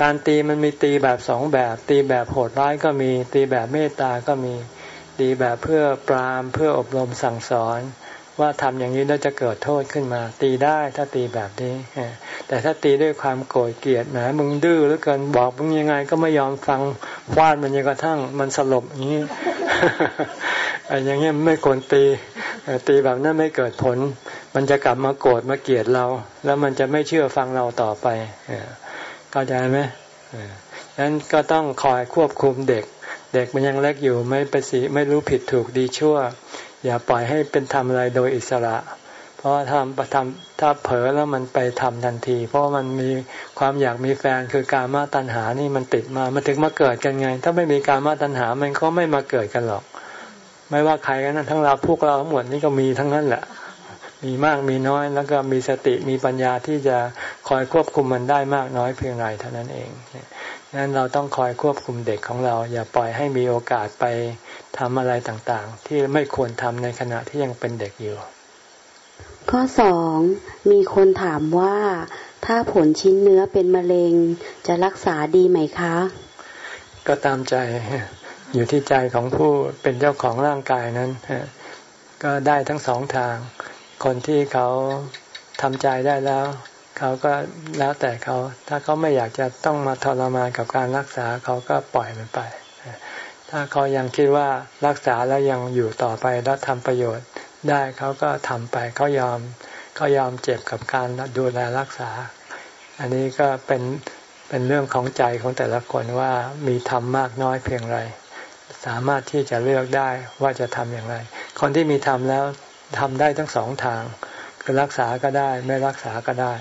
การตีมันมีตีแบบสองแบบ ตีแบบโหดร้ายก็มี ตีแบบเมตตาก็มี ตีแบบเพื่อปรามเพื่ออบรมสั่งสอนว่าทำอย่างนี้แล้วจะเกิดโทษขึ้นมา ตีได้ถ้าตีแบบนี้ แต่ถ้าตีด้วยความโกรธเกลียดแหมมึงดื้อหรือเกินบอกมึงยังไงก็ไม่ยอมฟังฟาดมันยังกระทั่งมันสลบอย่างนี้ อ้อย่างเงี้ยไม่ควรตีตีแบบนั้นไม่เกิดผล มันจะกลับมาโกรธมาเกลียดเรา แล้วมันจะไม่เชื่อฟังเราต่อไปเข้าใจไหมดังนั้นก็ต้องคอยควบคุมเด็ก เด็กมันยังเล็กอยู่ไม่ไปสีไม่รู้ผิดถูกดีชั่ว อย่าปล่อยให้เป็นทำอะไรโดยอิสระ เพราะทำประทำถ้าเผลอแล้วมันไปทำทันที เพราะมันมีความอยากมีแฟนคือการมาตัณหานี่มันติดมามันถึงมาเกิดกันไง ถ้าไม่มีการมาตัณหามันก็ไม่มาเกิดกันหรอก ไม่ว่าใครกันนั้นทั้งเราพวกเราทั้งหมดนี่ก็มีทั้งนั้นแหละ มีมากมีน้อยแล้วก็มีสติมีปัญญาที่จะคอยควบคุมมันได้มากน้อยเพียงไรเท่านั้นเองนั้นเราต้องคอยควบคุมเด็กของเรา อย่าปล่อยให้มีโอกาสไปทำอะไรต่างๆ ที่ไม่ควรทำในขณะที่ยังเป็นเด็กอยู่ ข้อสองมีคนถามว่า ถ้าผลชิ้นเนื้อเป็นมะเร็ง จะรักษาดีไหมคะ ก็ตามใจ อยู่ที่ใจของผู้เป็นเจ้าของร่างกายนั้น ก็ได้ทั้งสองทาง คนที่เขาทำใจได้แล้ว เขาก็แล้วแต่เขา ถ้าเขาไม่อยากจะต้องมาทรมานกับการรักษาเขาก็ปล่อยมันไป ถ้าเขายังคิดว่ารักษาแล้วยังอยู่ต่อไปแล้วทำประโยชน์ ได้เขาก็ทำไปเขายอมก็ยอมเจ็บกับการดูแลรักษา อันนี้ก็เป็นเป็นเรื่องของใจของแต่ละคนว่ามีธรรมมากน้อยเพียงไร สามารถที่จะเลือกได้ว่าจะทำอย่างไร คนที่มีธรรมแล้วทำได้ทั้งสองทาง คือรักษาก็ได้ไม่รักษาก็ได้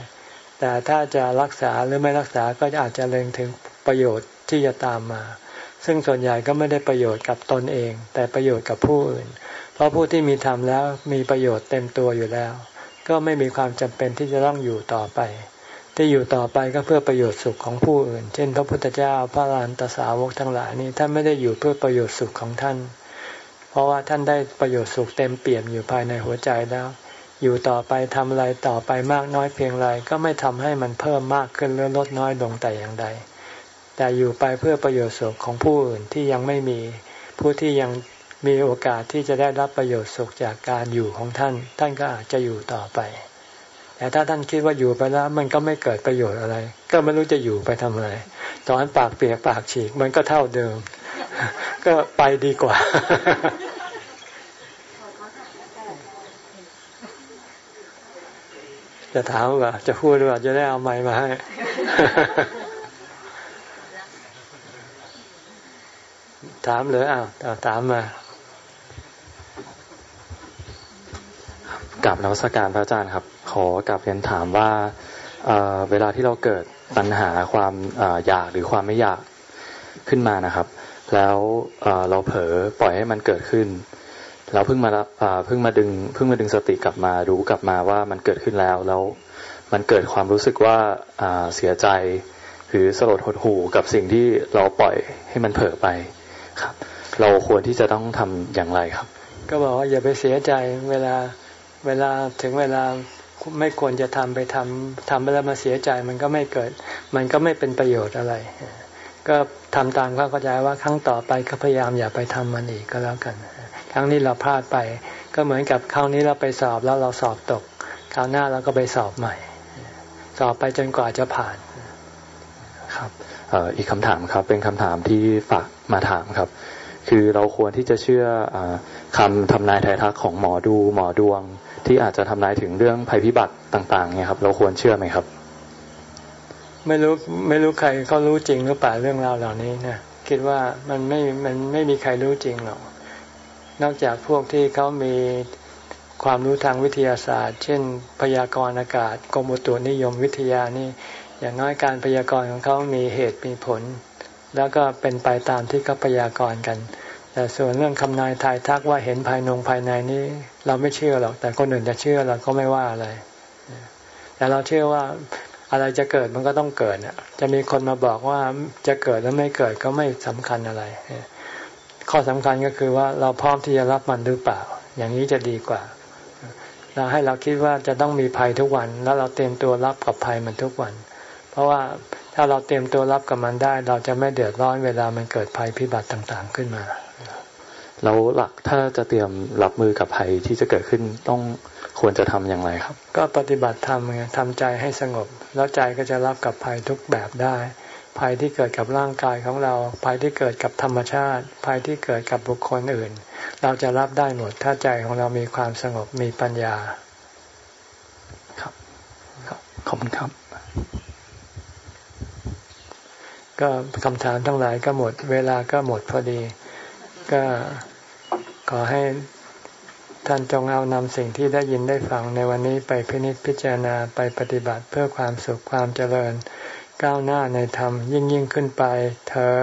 แต่ถ้าจะรักษาหรือไม่รักษาก็อาจจะเล็งถึงประโยชน์ที่จะตามมา ซึ่งส่วนใหญ่ก็ไม่ได้ประโยชน์กับตนเอง แต่ประโยชน์กับผู้อื่น เพราะผู้ที่มีธรรมแล้วมีประโยชน์เต็มตัวอยู่แล้ว ก็ไม่มีความจำเป็นที่จะต้องอยู่ต่อไป ที่อยู่ต่อไปก็เพื่อประโยชน์สุขของผู้อื่น เช่น พระพุทธเจ้าพระลานตสาวกทั้งหลายนี้ท่านไม่ได้อยู่เพื่อประโยชน์สุขของท่าน เพราะว่าท่านได้ประโยชน์สุขเต็มเปี่ยมอยู่ภายในหัวใจแล้ว อยู่ต่อไปทำอะไรต่อไปมากน้อยเพียงไรก็ไม่ทำให้มันเพิ่มมากขึ้นหรือลดน้อยลงแต่อย่างใดแต่อยู่ไปเพื่อประโยชน์สุขของผู้อื่นที่ยังไม่มีผู้ที่ยัง มีโอกาสที่จะได้รับประโยชน์สุขจากการอยู่ของท่าน ท่านก็อาจจะอยู่ต่อไป แต่ถ้าท่านคิดว่าอยู่ไปแล้ว มันก็ไม่เกิดประโยชน์อะไร ก็ไม่รู้จะอยู่ไปทำอะไรตอนปากเปียกปากฉีกมันก็เท่าเดิม ก็ไปดีกว่าจะถามว่าจะพูดว่าจะได้เอาไม้มาให้ ถามเลยอ้าวถามมา กับนวัตการพระอาจารย์ครับ ขอกับเรียนถามว่าเเวลาที่เราเกิดปัญหาความอยากหรือความไม่อยากขึ้นมานะครับ แล้วเราเผลอปล่อยให้มันเกิดขึ้นเราเพิ่งมาเพิ่งมาดึงเพิ่งมาดึงสติกลับมารู้กลับมาว่ามันเกิดขึ้นแล้วแล้วมันเกิดความรู้สึกว่าเสียใจ หรือสลดหดหู่กับสิ่งที่เราปล่อยให้มันเผลอไปครับ เราควรที่จะต้องทำอย่างไรครับ ก็บอกว่าอย่าไปเสียใจเวลา เวลาถึงเวลาไม่ควรจะทำไปทำทำไปแล้วมาเสียใจมันก็ไม่เกิด มันก็ไม่เป็นประโยชน์อะไร ก็ทำตามความเข้าใจว่าครั้งต่อไปก็พยายามอย่าไปทำมันอีกก็แล้วกัน ครั้งนี้เราพลาดไป ก็เหมือนกับคราวนี้เราไปสอบแล้วเราสอบตก คราวหน้าเราก็ไปสอบใหม่ สอบไปจนกว่าจะผ่านครับอีกคำถามครับ เป็นคำถามที่ฝากมาถามครับ คือเราควรที่จะเชื่ออคำทำนายทายทักของหมอดูหมอดวง ที่อาจจะทำนายถึงเรื่องภัยพิบัติต่าง ๆ เนี่ยครับ เราควรเชื่อไหมครับ ไม่รู้ไม่รู้ใครเขารู้จริงหรือเปล่าเรื่องราวเหล่านี้นะคิดว่ามันไม่มันไม่มีใครรู้จริงหรอกนอกจากพวกที่เขามีความรู้ทางวิทยาศาสตร์ เช่น พยากรณ์อากาศกรมอุตุนิยมวิทยานี่ อย่างน้อยการพยากรณ์ของเขามีเหตุมีผล แล้วก็เป็นไปตามที่เขาพยากรณ์กัน แต่ส่วนเรื่องคำนายทายทักว่าเห็นภายนงภายในนี้ เราไม่เชื่อหรอก แต่คนอื่นจะเชื่อเราก็ไม่ว่าอะไร แต่เราเชื่อว่าอะไรจะเกิดมันก็ต้องเกิดจะมีคนมาบอกว่าจะเกิดแล้วไม่เกิดก็ไม่สำคัญอะไร ข้อสำคัญก็คือว่าเราพร้อมที่จะรับมันหรือเปล่า อย่างนี้จะดีกว่าเราให้เราคิดว่าจะต้องมีภัยทุกวัน แล้วเราเตรียมตัวรับกับภัยมันทุกวัน เพราะว่า ถ้าเราเตรียมตัวรับกับมันได้ เราจะไม่เดือดร้อนเวลามันเกิดภัยพิบัติต่างๆขึ้นมาแล้วหลักถ้าจะเตรียมรับมือกับภัยที่จะเกิดขึ้นต้องควรจะทำอย่างไรครับ ก็ปฏิบัติธรรมไงทำใจให้สงบ แล้วใจก็จะรับกับภัยทุกแบบได้ ภัยที่เกิดกับร่างกายของเรา ภัยที่เกิดกับธรรมชาติ ภัยที่เกิดกับบุคคลอื่น เราจะรับได้หมดถ้าใจของเรามีความสงบมีปัญญา ครับ ขอบคุณครับ ก็คำถามทั้งหลายก็หมด เวลาก็หมดพอดี ก็ขอให้ท่านจงเอานำสิ่งที่ได้ยินได้ฟังในวันนี้ไปพินิจพิจารณาไปปฏิบัติเพื่อความสุขความเจริญ ก้าวหน้าในธรรมยิ่งยิ่งขึ้นไปเธอ